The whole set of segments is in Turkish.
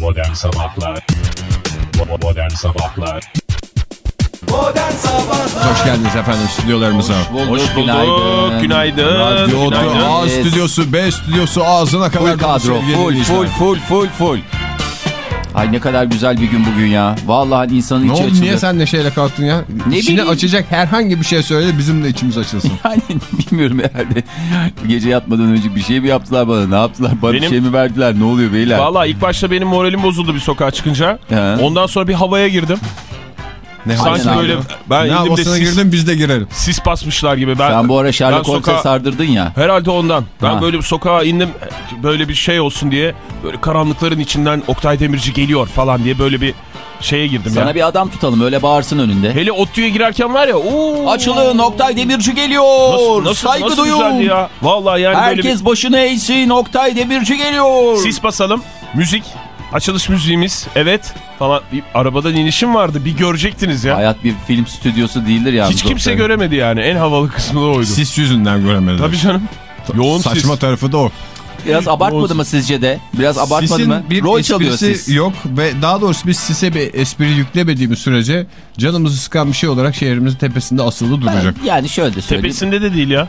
Modern Sabahlar Modern Sabahlar Modern Sabahlar Hoş geldiniz efendim stüdyolarımıza. Hoş bulduk. Günaydın. Günaydın. Radyo Günaydın. A stüdyosu, B stüdyosu ağzına kadar. Full kadro. Full, full, full, full, full. Ay ne kadar güzel bir gün bugün ya. Vallahi insanın Ne içi oldu açıldı. niye sen neşeyle kalktın ya? Ne İçini bileyim. açacak herhangi bir şey söyle bizim de içimiz açılsın. Yani bilmiyorum herhalde. Gece yatmadan önce bir şey mi yaptılar bana? Ne yaptılar? Bana bir Benim- şey mi verdiler? Ne oluyor beyler? Valla ilk başta benim moralim bozuldu bir sokağa çıkınca. He. Ondan sonra bir havaya girdim. Ne Sanki Aynen böyle abi. ben ne indim de sis, girdin biz de girelim. sis basmışlar gibi. Ben, Sen bu ara Sherlock Holmes'e sardırdın ya. Herhalde ondan. Ben Ha. böyle bir sokağa indim böyle bir şey olsun diye böyle karanlıkların içinden Oktay Demirci geliyor falan diye böyle bir şeye girdim Sana ya. bir adam tutalım öyle bağırsın önünde. Hele ODTÜ'ye girerken var ya ooo. Açılın Oktay Demirci geliyor. Nasıl, nasıl, Saygı nasıl duyun. güzeldi ya. Vallahi yani böyle Herkes başını eğsin Oktay Demirci geliyor. bir sis basalım. Müzik. Açılış müziğimiz. Evet. Falan. Bir arabadan inişim vardı. Bir görecektiniz ya. Hayat bir film stüdyosu değildir yani. Hiç kimse göremedi yani. En havalı kısmı da oydu. Sis yüzünden göremediler. Tabii canım. Yoğun Saçma sis. tarafı da o. Biraz abartmadı mı sizce de? Biraz abartmadı Sisin mı? bir Rol çalıyor esprisi sis. yok ve daha doğrusu biz sise bir espri yüklemediğimiz sürece canımızı sıkan bir şey olarak şehrimizin tepesinde asılı duracak. Yani şöyle de söyleyeyim. Tepesinde de değil ya.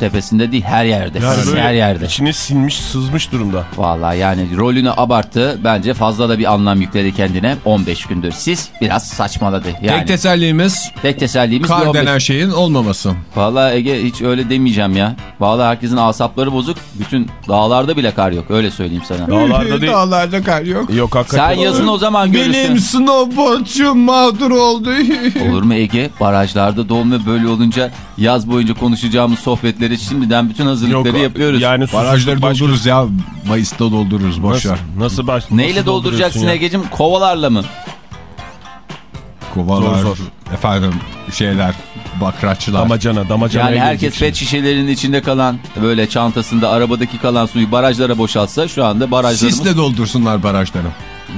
Tepesinde değil her yerde. Yani böyle her yerde. içine sinmiş, sızmış durumda. Vallahi yani rolünü abarttı. Bence fazla da bir anlam yükledi kendine. 15 gündür. Siz biraz saçmaladı. Yani Tek tesellimiz tek tesellimiz kar 15. denen şeyin olmaması. Vallahi Ege hiç öyle demeyeceğim ya. Vallahi herkesin asapları bozuk. Bütün dağlarda bile kar yok. Öyle söyleyeyim sana. Dağlarda değil. Dağlarda kar yok. Yok hakikaten. Sen yazın o zaman görürsün. Benim snowboardçum mağdur oldu. Olur mu Ege? Barajlarda dolma böyle olunca yaz boyunca konuşacağımız sohbetleri şimdiden bütün hazırlıkları Yok, yapıyoruz. Yani Barajları başka- doldururuz ya. Mayıs'ta doldururuz boş Nasıl, ver. nasıl baş, Neyle nasıl dolduracaksın? Ege'cim? Kovalarla mı? Kovalar, Zor, efendim şeyler, bakraçlar. Damacana, damacana. Yani herkes pet şişelerinin içinde kalan böyle çantasında arabadaki kalan suyu barajlara boşaltsa şu anda barajlarımız... Sisle doldursunlar barajları.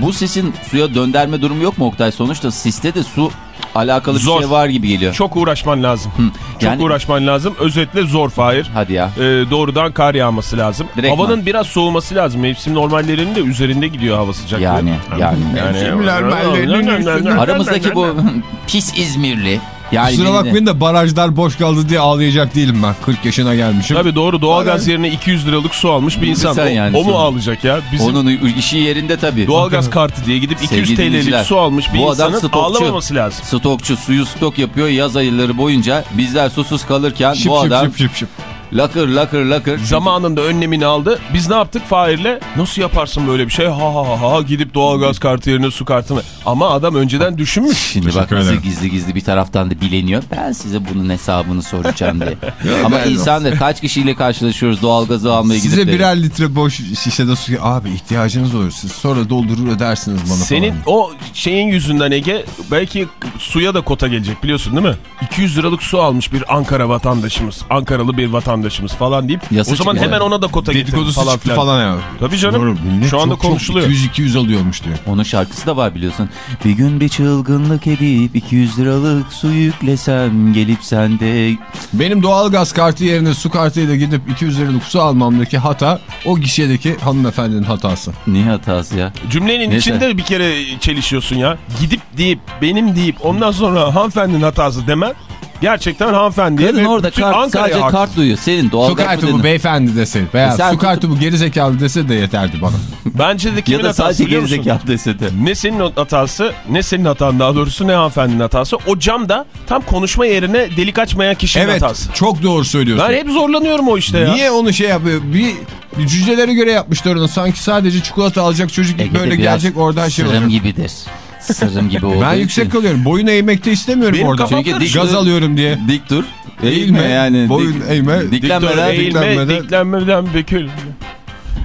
Bu sisin suya dönderme durumu yok mu Oktay? Sonuçta siste de su alakalı Zor. bir şey var gibi geliyor. Çok uğraşman lazım. Çok Yani- uğraşman lazım. Özetle zor Fahir. Hadi ya. Ee, doğrudan kar yağması lazım. Direktman. Havanın biraz soğuması lazım. Mevsim normallerinin de üzerinde gidiyor hava sıcaklığı. Yani, yani. Mevsim normallerinin üstünde. Aramızdaki bu pis İzmirli. Yani Kusura bakmayın da barajlar boş kaldı diye ağlayacak değilim ben. 40 yaşına gelmişim. Tabii doğru doğalgaz yerine 200 liralık su almış bir insan. Sen o, yani o mu su- ağlayacak ya? Bizim Onun işi yerinde tabii. doğalgaz kartı diye gidip 200 Sevgili TL'lik su almış bir bu adam insanın stokçu. ağlamaması lazım. Stokçu suyu stok yapıyor yaz ayları boyunca. Bizler susuz kalırken şıp bu şıp adam şıp şıp şıp. Lakır lakır lakır. Zamanında önlemini aldı. Biz ne yaptık Fahir'le? Nasıl yaparsın böyle bir şey? Ha ha ha ha gidip doğalgaz kartı yerine su kartını. Ama adam önceden düşünmüş. Şimdi bak nasıl gizli gizli bir taraftan da bileniyor. Ben size bunun hesabını soracağım diye. Ama insan da kaç kişiyle karşılaşıyoruz doğalgazı almaya gidip Size birer litre boş şişede su... Abi ihtiyacınız olur. Siz sonra doldurur ödersiniz bana Senin falan. o şeyin yüzünden Ege belki suya da kota gelecek biliyorsun değil mi? 200 liralık su almış bir Ankara vatandaşımız. Ankaralı bir vatandaşımız falan deyip Yasa o zaman hemen ona da kota getirin falan filan. falan ya. Tabii canım. Doğru, Şu anda çok, konuşuluyor. 200-200 alıyormuş diyor. Onun şarkısı da var biliyorsun. Bir gün bir çılgınlık edip 200 liralık su yüklesem gelip sende... Benim doğalgaz kartı yerine su kartıyla gidip 200 liralık su almamdaki hata o gişedeki hanımefendinin hatası. Niye hatası ya? Cümlenin Neyse. içinde bir kere çelişiyorsun ya. Gidip deyip benim deyip ondan sonra hanımefendinin hatası demen gerçekten hanımefendiye Kadın orada kart, sadece haksız. kart duyuyor. Senin Su doğalgaz kartı mı bu dedin? beyefendi deseydi veya E su tut- kartı bu gerizekalı dese de yeterdi bana. Bence de kimin Ya da hatası sadece gerizekalı dese de. Ne senin hatası ne senin hatan daha doğrusu ne hanımefendinin hatası. O cam da tam konuşma yerine delik açmayan kişinin evet hatası. çok doğru söylüyorsun. Ben hep zorlanıyorum o işte ya. Niye onu şey yapıyor? Bir, bir cücelere göre yapmışlar onu. Sanki sadece çikolata alacak çocuk Ege'de böyle gelecek oradan şey olacak. gibidir. Sırım gibi olduğu Ben için. yüksek kalıyorum. Boyun eğmekte istemiyorum Benim orada. Çünkü dik Gaz dur. alıyorum diye. Dik dur. Eğilme, yani. boyun eğme. Dik dur, Diklenmeden eğilme, diklenmeden- diklenmeden bükül.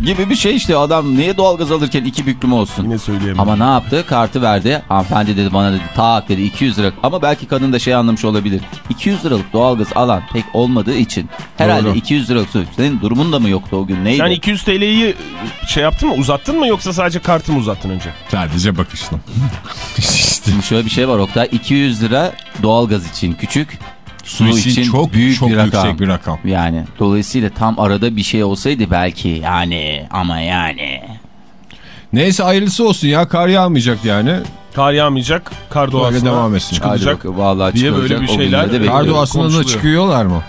Gibi bir şey işte adam niye doğalgaz alırken iki büklüm olsun. Yine söyleyemem. Ama ne yaptı? Kartı verdi. Hanımefendi dedi bana dedi tak dedi 200 lira. Ama belki kadın da şey anlamış olabilir. 200 liralık doğalgaz alan pek olmadığı için herhalde Doğru. 200 liralık su. Senin durumun da mı yoktu o gün? Neydi? Sen 200 TL'yi şey yaptın mı uzattın mı yoksa sadece kartı mı uzattın önce? Sadece işte. Şimdi şöyle bir şey var Oktay. 200 lira doğalgaz için küçük. Su, Su için çok büyük çok bir rakam. yüksek bir rakam. Yani dolayısıyla tam arada bir şey olsaydı belki yani ama yani. Neyse hayırlısı olsun ya kar yağmayacak yani. Kar yağmayacak. Kar doğasına devam etsin. Hadi çıkılacak. bakalım vallahi diye böyle bir O şeyler- de Kar doğasına da çıkıyorlar mı?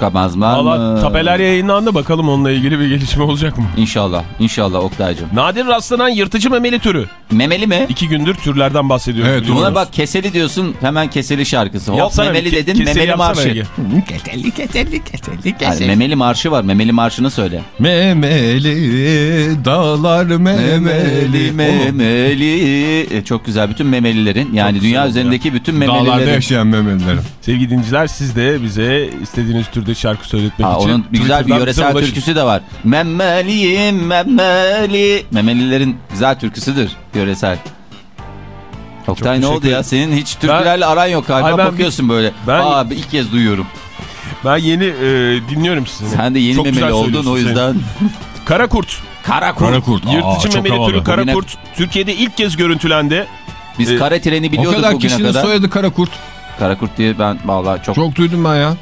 Valla mı? tapeler yayınlandı bakalım onunla ilgili bir gelişme olacak mı? İnşallah. İnşallah Oktay'cım. Nadir rastlanan yırtıcı memeli türü. Memeli mi? İki gündür türlerden bahsediyoruz. Evet. Buna bak keseli diyorsun hemen keseli şarkısı. Hop Yapsana memeli ke- dedin keseli memeli marşı. Ege. Ketelli ketelli ketelli Yani memeli marşı var. Memeli marşını söyle. Memeli dağlar memeli. memeli. E, Çok güzel. Bütün memelilerin yani dünya üzerindeki bütün Dağlarda memelilerin. yaşayan memelilerin. Sevgili dinleyiciler siz de bize istediğiniz türde şarkı söyletmek Ha, için onun bir güzel bir yöresel türküsü de var. Memmeliyim memeli. Memelilerin güzel türküsüdür yöresel. Oktay ne oldu ya? Senin hiç türkülerle aran yok galiba. Ay ben Bakıyorsun böyle. ben- Aa ilk kez duyuyorum. Ben yeni e, dinliyorum sizi. Sen de yeni Çok memeli oldun o yüzden. Karakurt. Karakurt. Karakurt. Aa, Yırtıcı çok memeli havalı. türü Bugüne- karakurt. Türkiye'de ilk kez görüntülendi. Biz Ee, kara treni O biliyorduk kadar bugüne kişinin kadar. soyadı Karakurt. Karakurt diye ben vallahi çok, Çok duydum ben ya.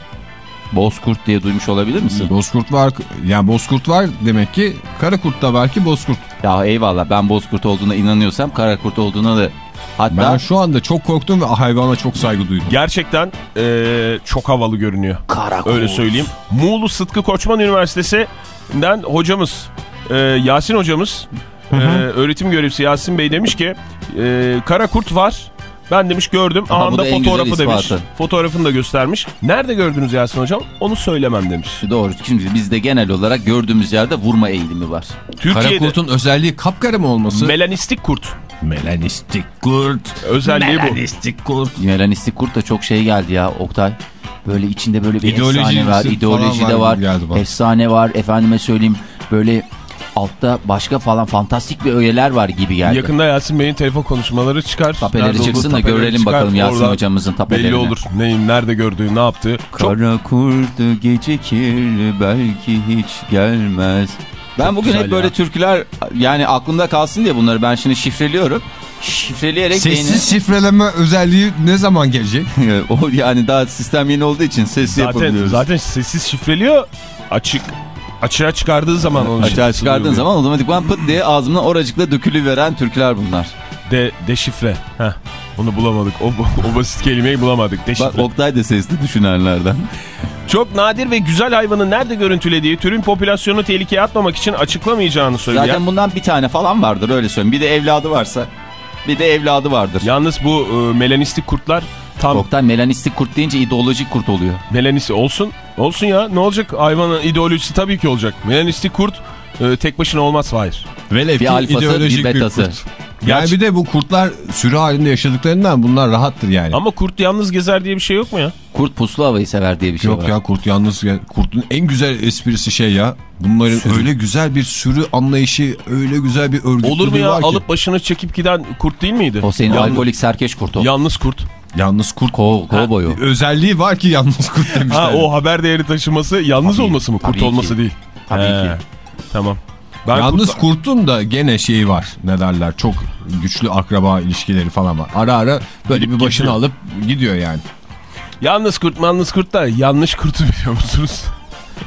Bozkurt diye duymuş olabilir misin? Bozkurt var. Yani Bozkurt var demek ki Karakurt da belki Bozkurt. Ya eyvallah ben bozkurt olduğuna inanıyorsam karakurt olduğuna da hatta Ben şu anda çok korktum ve hayvana çok saygı duydum. Gerçekten e, çok havalı görünüyor. karakurt. Öyle söyleyeyim. Muğlu Sıtkı Koçman Üniversitesi'nden hocamız e, Yasin hocamız e, öğretim görevlisi Yasin Bey demiş ki e, kara kurt var. Ben demiş gördüm. Aha, bu Anda da en fotoğrafı demiş. Fotoğrafını da göstermiş. Nerede gördünüz Yasin hocam? Onu söylemem demiş. Doğru. Şimdi bizde genel olarak gördüğümüz yerde vurma eğilimi var. Türkiye'de Karakurt'un özelliği kapkara mı olması? melanistik kurt. Melanistik kurt. Özelliği bu. Melanistik kurt. Melanistik kurt da çok şey geldi ya Oktay. Böyle içinde böyle bir İdeoloji efsane var. İdeoloji var de var. bana. Efsane var. Efendime söyleyeyim böyle altta başka falan fantastik bir öğeler var gibi geldi. Yakında Yasin Bey'in telefon konuşmaları çıkar. Tapeleri Nerede çıksın da tapeleri görelim çıkar. bakalım Yasin hocamızın tapelerini. Belli olur. Neyin, nerede gördüğü, ne yaptığı. Çok Kara kurt gecikir belki hiç gelmez. Ben bugün güzel hep böyle ya. türküler yani aklımda kalsın diye bunları ben şimdi şifreliyorum. Şifreleyerek Sessiz şifreleme özelliği ne zaman gelecek? o yani daha sistem yeni olduğu için sesli zaten, yapabiliyoruz. zaten sessiz şifreliyor. Açık açığa çıkardığı zaman onu Açığa çıkardığın duyuluyor. zaman otomatikman pıt diye ağzımdan oracıkla dökülüveren türküler bunlar. De, deşifre. Heh, onu bulamadık. O, o basit kelimeyi bulamadık. Deşifre. Bak Oktay da sesli düşünenlerden. Çok nadir ve güzel hayvanın nerede görüntülediği türün popülasyonu tehlikeye atmamak için açıklamayacağını söyleyen. Zaten bundan bir tane falan vardır öyle söyleyeyim. Bir de evladı varsa bir de evladı vardır. Yalnız bu e, melanistik kurtlar tam Oktay melanistik kurt deyince ideolojik kurt oluyor. melanisi olsun. Olsun ya ne olacak hayvanın ideolojisi tabii ki olacak. Melanistik kurt e, tek başına olmaz Fahir. Velev Bir ki alfası, ideolojik bir betası. kurt. Yani bir de bu kurtlar sürü halinde yaşadıklarından bunlar rahattır yani. Ama kurt yalnız gezer diye bir şey yok mu ya? Kurt puslu havayı sever diye bir şey Yok var. ya kurt yalnız ya, kurtun en güzel esprisi şey ya. Bunların öyle güzel bir sürü anlayışı, öyle güzel bir örgütlülüğü Olur mu ya var ki. alıp başını çekip giden kurt değil miydi? O senin Yalnız- alkolik serkeş kurt o. Yalnız kurt. Yalnız kurt. Ko kovboy o. Özelliği var ki yalnız kurt demişler. Ha o haber değeri taşıması yalnız Tabii, olması mı? Kurt tabii olması ki. değil. Tabii He, ki. Tamam. Ben Yalnız kurt- kurtun da gene şeyi var. Ne derler? Çok güçlü akraba ilişkileri falan var. Ara ara böyle Gidip bir başını gidiyor. alıp gidiyor yani. Yalnız kurt yalnız kurt da yanlış kurtu biliyor musunuz?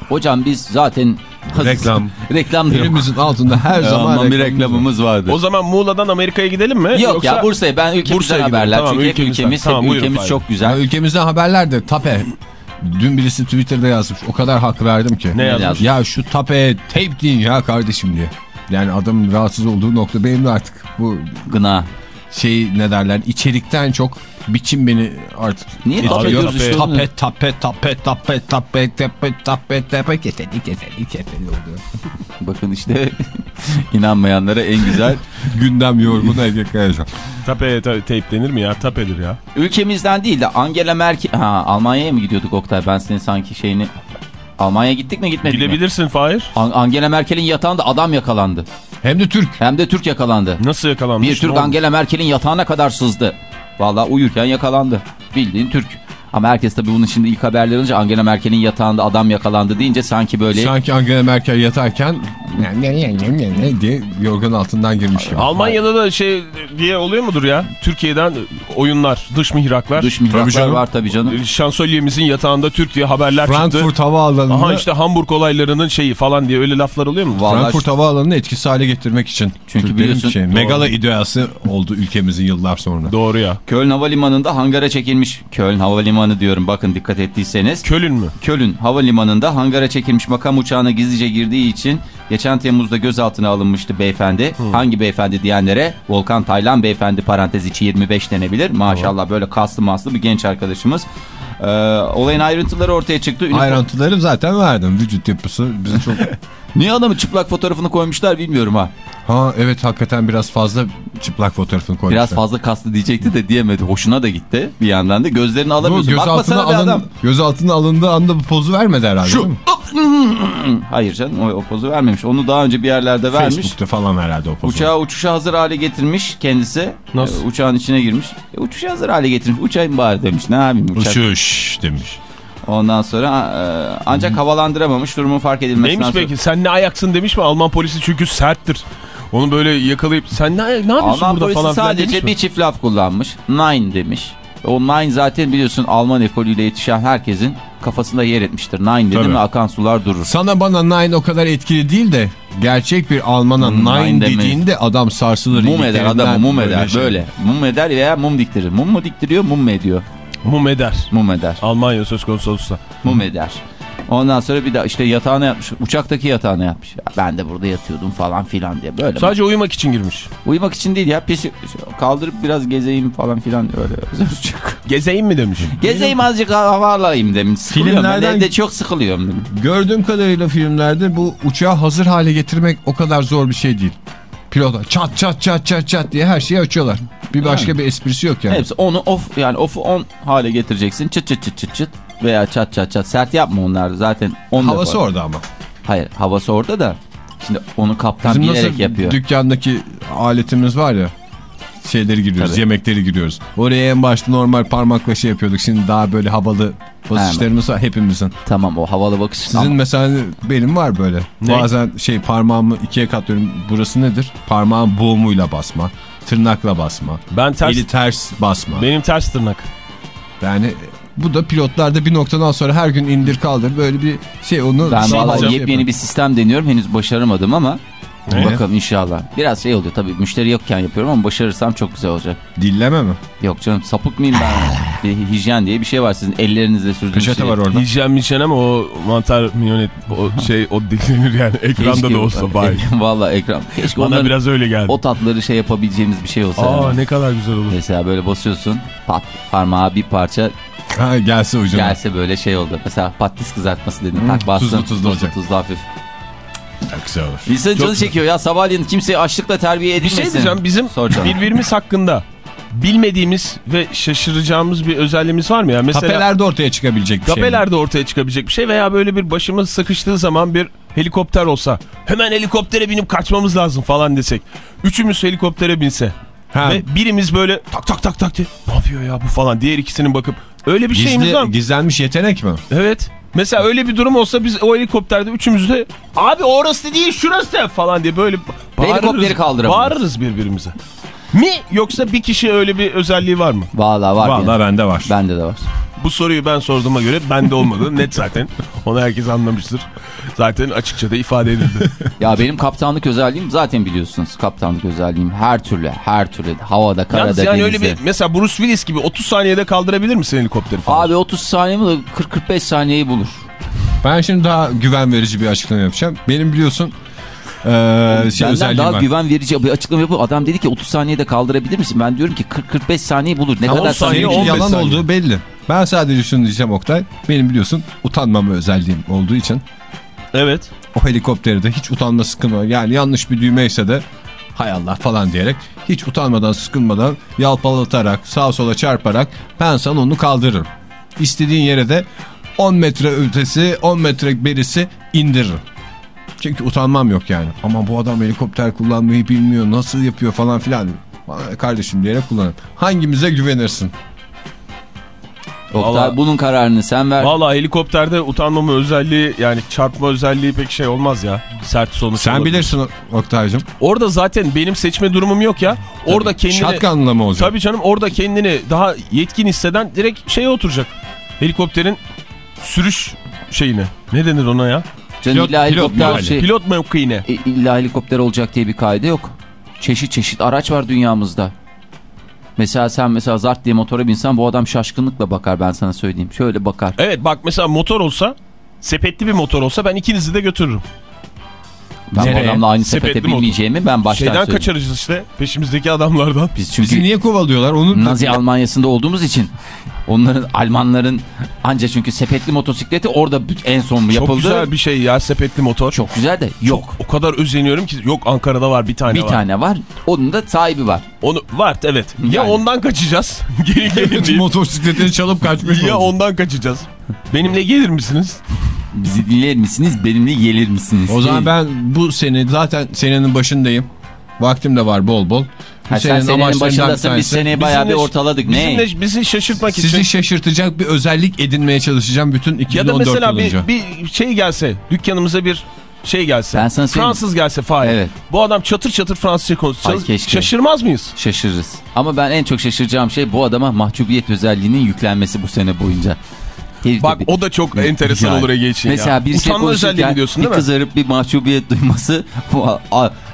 Hocam biz zaten Reklam. reklam diyorum. Elimizin altında her zaman Aman bir reklamımız var. reklamımız vardı. O zaman Muğla'dan Amerika'ya gidelim mi? Yok Yoksa... ya Bursa'ya ben ülkemizden Bursa'ya haberler. Tamam, Çünkü ülkemizden. ülkemiz, Tamam, hep ülkemiz çok Ya güzel. ülkemizden haberler de tape. Dün birisi Twitter'da yazmış. O kadar hak verdim ki. Ne yazmış? Ya şu tapeye tape deyin ya kardeşim diye. Yani adam rahatsız olduğu nokta benim de artık bu Gına. Şey ne derler içerikten çok biçim beni artık Niye tape etkiliyor. diyoruz işte onu? Tape tape tape tape tape tape tape tape keseli keseli keseli oluyor. Bakın işte inanmayanlara en güzel. Gündem yorgun Ege Kayacan. Tape ta- teyp denir mi ya? Tapedir ya. Ülkemizden değil de Angela Merkel... Ha Almanya'ya mı gidiyorduk Oktay? Ben senin sanki şeyini... Almanya'ya gittik mi gitmedik mi? Gidebilirsin Fahir. An- Angela Merkel'in yatağında adam yakalandı. Hem de Türk. Hem de Türk yakalandı. Nasıl yakalanmış? Bir Türk? Angela Merkel'in yatağına kadar sızdı. Vallahi uyurken yakalandı. Bildiğin Türk. Ama herkes tabii bunun şimdi ilk haberleri olunca Angela Merkel'in yatağında adam yakalandı deyince sanki böyle Sanki Angela Merkel yatarken ne, ne, ne, ne, ne diye yorganın altından girmiş gibi. Almanya'da da şey diye oluyor mudur ya? Türkiye'den oyunlar, dış mihraklar. dış Tabii mihraklar canım. var tabii canım. Şansölyemizin yatağında Türk diye haberler çıktı. Frankfurt Havaalanı'nda Aha işte Hamburg olaylarının şeyi falan diye öyle laflar oluyor mu? Vallahi Frankfurt Havaalanı'nı etkisiz hale getirmek için. Çünkü Türklerin biliyorsun- şey, megala ideası oldu ülkemizin yıllar sonra. Doğru ya. Köln Havalimanı'nda hangara çekilmiş. Köln Havalimanı diyorum bakın dikkat ettiyseniz. Kölün mü? Köln Havalimanı'nda hangara çekilmiş makam uçağına gizlice girdiği için geçen Temmuz'da gözaltına alınmıştı beyefendi. Hangi beyefendi diyenlere Volkan Taylan beyefendi parantez içi 25 denebilir. Maşallah böyle kaslı maslı bir genç arkadaşımız. Ee, olayın ayrıntıları ortaya çıktı. Ayrıntıları zaten verdim. Vücut yapısı bizi çok... Niye adamın çıplak fotoğrafını koymuşlar bilmiyorum ha. ha evet hakikaten biraz fazla çıplak fotoğrafını koymuşlar. Biraz fazla kaslı diyecekti de diyemedi. Hoşuna da gitti bir yandan da. Gözlerini alamıyorsun. gözaltına, Bakmasana be adam. alın, gözaltına alındığı anda bu pozu vermedi herhalde değil mi? Hayır canım o, o pozu vermemiş. Onu daha önce bir yerlerde vermiş. Facebook'ta falan herhalde o pozu. Uçağı uçuşa hazır hale getirmiş kendisi. Nasıl? Ee, uçağın içine girmiş. E, uçuşa hazır hale getirmiş. Uçayım bari demiş. Ne yapayım uçak. Uçuş demiş. Ondan sonra e, ancak havalandıramamış. Durumun fark edilmesinden Neymiş sonra. peki? Sen ne ayaksın demiş mi? Alman polisi çünkü serttir. Onu böyle yakalayıp sen ne, ne yapıyorsun Alman burada polisi falan sadece mi? bir çift laf kullanmış. Nine demiş. O nine zaten biliyorsun Alman ekolüyle yetişen herkesin kafasında yer etmiştir. Nine dedim Tabii. mi akan sular durur. Sana bana nine o kadar etkili değil de gerçek bir Alman'a Hmm, nine, nine dediğinde adam sarsılır. Mum eder adamı mum eder şey. böyle. Mum eder veya mum diktirir. Mum mu diktiriyor mum mu ediyor? Mum eder. Mum eder. Almanya söz konusu olursa. Mum eder. Ondan sonra bir de işte yatağına yatmış. Uçaktaki yatağına yatmış. Ya ben de burada yatıyordum falan filan diye böyle. Sadece uyumak için girmiş. Uyumak için değil ya. Pis, kaldırıp biraz gezeyim falan filan öyle. Uçak. Gezeyim mi demiş. Gezeyim azıcık hava alayım demiş. Sıkılıyorum ben Filmlerden- evde çok sıkılıyorum demiş. Gördüğüm kadarıyla filmlerde bu uçağı hazır hale getirmek o kadar zor bir şey değil. Pilotlar çat çat çat çat çat diye her şeyi açıyorlar. Bir başka bir esprisi yok yani. Hepsi onu off yani off'u on hale getireceksin. Çıt çıt çıt çıt çıt. Veya çat çat çat. Sert yapma onlar zaten. On Havası defa. orada ama. Hayır havası orada da. Şimdi onu kaptan Bizim bilerek yapıyor. dükkandaki aletimiz var ya şeyleri giriyoruz, Tabii. yemekleri giriyoruz. Oraya en başta normal parmakla şey yapıyorduk. Şimdi daha böyle havalı basışlarımız var hepimizin. Tamam o havalı bakış. Sizin Ama- mesela benim var böyle. Ne? Bazen şey parmağımı ikiye katlıyorum. Burası nedir? Parmağın boğumuyla basma. Tırnakla basma. Ben ters. Eli ters basma. Benim ters tırnak. Yani bu da pilotlarda bir noktadan sonra her gün indir kaldır böyle bir şey onu Ben şey vallahi yapıyor. yepyeni bir sistem deniyorum. Henüz başaramadım ama Ne? bakalım inşallah. Biraz şey oluyor tabii müşteri yokken yapıyorum ama başarırsam çok güzel olacak. Dilleme mi? Yok canım sapık mıyım ben? bir hijyen diye bir şey var sizin ellerinizle sürdüğünüz Peçete şey. var orada. Hijyen mişen ama o mantar minyonet o şey o dikilir yani ekranda Keşke- da olsa bari. Vallahi ekran. Keşke Bana onların biraz öyle geldi. o tatları şey yapabileceğimiz bir şey olsa. Aa yani. ne kadar güzel olur. Mesela böyle basıyorsun pat parmağa bir parça Ha, gelse ucuna. gelse böyle şey oldu. Mesela patates kızartması dedin tak bastın. tuzlu tuzlu olacak. Tuzlu hafif. Güzel olur. İnsanın canı güzel. çekiyor ya sabahleyin kimseyi açlıkla terbiye Bir edilmesin. şey diyeceğim bizim Sor canım. birbirimiz hakkında bilmediğimiz ve şaşıracağımız bir özelliğimiz var mı ya? Mesela Tapelerde ortaya çıkabilecek bir şey. mi? Tapelerde ortaya çıkabilecek bir şey veya böyle bir başımız sıkıştığı zaman bir helikopter olsa hemen helikoptere binip kaçmamız lazım falan desek. Üçümüz helikoptere binse Ha, ve birimiz böyle tak tak tak tak diye ne yapıyor ya bu falan diğer ikisinin bakıp öyle bir şeyimiz var Gizli, mı? gizlenmiş yetenek mi? Evet. Mesela öyle bir durum olsa biz o helikopterde üçümüz de abi orası değil şurası da falan diye böyle helikopteri kaldıramayız. Bağırırız birbirimize. Mi yoksa bir kişi öyle bir özelliği var mı? Vallahi var. Vallahi bende var. Bende de var. Bu soruyu ben sorduğuma göre bende olmadı. Net zaten. Onu herkes anlamıştır. Zaten açıkça da ifade edildi. Ya benim kaptanlık özelliğim zaten biliyorsunuz. Kaptanlık özelliğim her türlü, her türlü havada, karada, Yalnız yani öyle denizde. bir mesela Bruce Willis gibi 30 saniyede kaldırabilir misin helikopteri falan? Abi 30 saniye mi 40-45 saniyeyi bulur. Ben şimdi daha güven verici bir açıklama yapacağım. Benim biliyorsun eee şey Benden özelliğim daha var. güven verici bir açıklama yapıyor. Adam dedi ki 30 saniyede kaldırabilir misin? Ben diyorum ki 40-45 saniye bulur. Ne Tamam, kadar 10 saniye, saniye? Seninki 15 yalan saniye. olduğu belli. Ben sadece şunu diyeceğim Oktay. Benim biliyorsun utanmama özelliğim olduğu için Evet. o helikopteri de hiç utanma sıkılma yani yanlış bir düğmeyse de hay Allah falan diyerek hiç utanmadan sıkılmadan yalpalatarak sağa sola çarparak ben sana onu kaldırırım. İstediğin yere de 10 metre ötesi 10 metre berisi indiririm. Çünkü utanmam yok yani. Ama bu adam helikopter kullanmayı bilmiyor nasıl yapıyor falan filan. Kardeşim diyerek kullanırım. Hangimize güvenirsin? Oktay Vallahi- bunun kararını sen ver. Valla helikopterde utanmama özelliği yani çarpma özelliği pek şey olmaz ya. Sert sonuç Sen olabilir. bilirsin Oktay'cım. Orada zaten benim seçme durumum yok ya. Orada kendini... Şatkanla mı olacak? Tabii canım orada kendini daha yetkin hisseden direkt şeye oturacak. Helikopterin sürüş şeyine. Ne denir ona ya? Canım pilot- illa pilot helikopter yani. şey, Pilot mevkiine. e, illa helikopter olacak diye bir kaide yok. Çeşit çeşit araç var dünyamızda. Mesela sen mesela zart diye motora binsen bu adam şaşkınlıkla bakar ben sana söyleyeyim. Şöyle bakar. Evet bak mesela motor olsa sepetli bir motor olsa ben ikinizi de götürürüm. Ben bu Nereye? adamla aynı Sepetli sepete motor. binmeyeceğimi ben baştan Şeyden söyleyeyim. kaçarız işte peşimizdeki adamlardan. Biz çünkü Bizi niye kovalıyorlar? Onu Nazi Almanya'sında olduğumuz için onların Almanların anca çünkü sepetli motosikleti orada en son yapıldı. Çok güzel bir şey ya sepetli motor. Çok güzel de yok. O kadar özeniyorum ki yok Ankara'da var bir tane bir var. tane var. Onun da sahibi var. Onu var evet. Ya Yani. ondan kaçacağız. Geri gelin diye. motosikletini çalıp kaçmış ya olacak. ondan kaçacağız. Benimle gelir misiniz? Bizi dinler misiniz? Benimle gelir misiniz? O zaman ben bu sene zaten senenin başındayım. Vaktim de var bol bol. Bu Ha, sen senenin amaçlarından bir başındasın biz seneyi bayağı bir Bizimle- ortaladık. Ne? Bizimle, bizi şaşırtmak Sizi için. şaşırtacak bir özellik edinmeye çalışacağım bütün Ya 2014 da mesela yılınca. bir, bir şey gelse dükkanımıza bir şey gelse. Ben sana. Fransız gelse Fahir. Evet. Bu adam çatır çatır Fransızca keşke. şaşırmaz mıyız? Şaşırırız. Ama ben en çok şaşıracağım şey bu adama mahcubiyet özelliğinin yüklenmesi bu sene boyunca. Herif Bak bir- o da çok enteresan Yani. olur Ege için Mesela ya. bir şey Utanma özelliği konuşurken diyorsun bir kızarıp bir mahcubiyet duyması.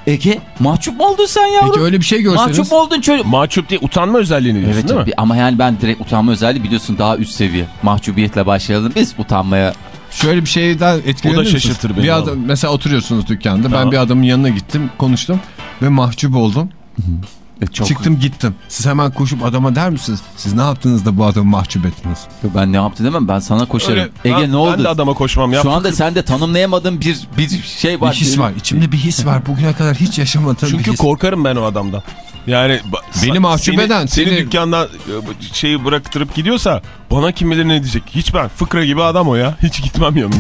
Ege mahcup mu oldun sen yavrum? Peki öyle bir şey görseniz. mahcup mu oldun çocuk? Mahcup değil utanma özelliğini diyorsun Evet değil mi? ama yani ben direkt utanma özelliği biliyorsun daha üst seviye. Mahcubiyetle başlayalım biz utanmaya. Şöyle bir şeyden etkilenir O da şaşırtır beni Bir adam, mesela oturuyorsunuz dükkanda. Tamam. Ben bir adamın yanına gittim, konuştum ve mahcup oldum. Çok... Çıktım gittim. Siz hemen koşup adama der misiniz? Siz ne yaptınız da bu adamı mahcup ettiniz? Ben ne yaptım demem ben sana koşarım. Öyle, Ege ben, ne oldu? Ben de adama koşmam ya. Şu anda sende tanımlayamadığın bir bir şey var. Bir his var. İçimde bir his var. Bugüne kadar hiç yaşamadığım bir Çünkü his. korkarım ben o adamdan. Yani Beni mahcup seni- eden, Seni, seni- dükkandan e, şeyi bıraktırıp gidiyorsa bana kim bilir ne diyecek. Hiç ben fıkra gibi adam o ya. Hiç gitmem yanına.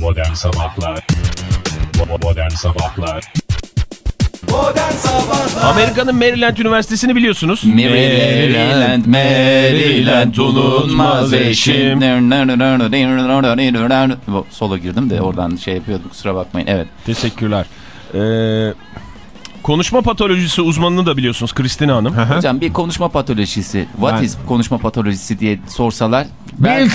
Modern Sabahlar Modern Sabahlar Amerika'nın Maryland Üniversitesi'ni biliyorsunuz. Maryland, Maryland unutmaz eşim. Solo girdim de oradan şey yapıyordum kusura bakmayın. Evet. Teşekkürler. Ee, konuşma patolojisi uzmanını da biliyorsunuz Kristina Hanım. Hocam bir konuşma patolojisi. What Ben- is konuşma patolojisi diye sorsalar. Ben...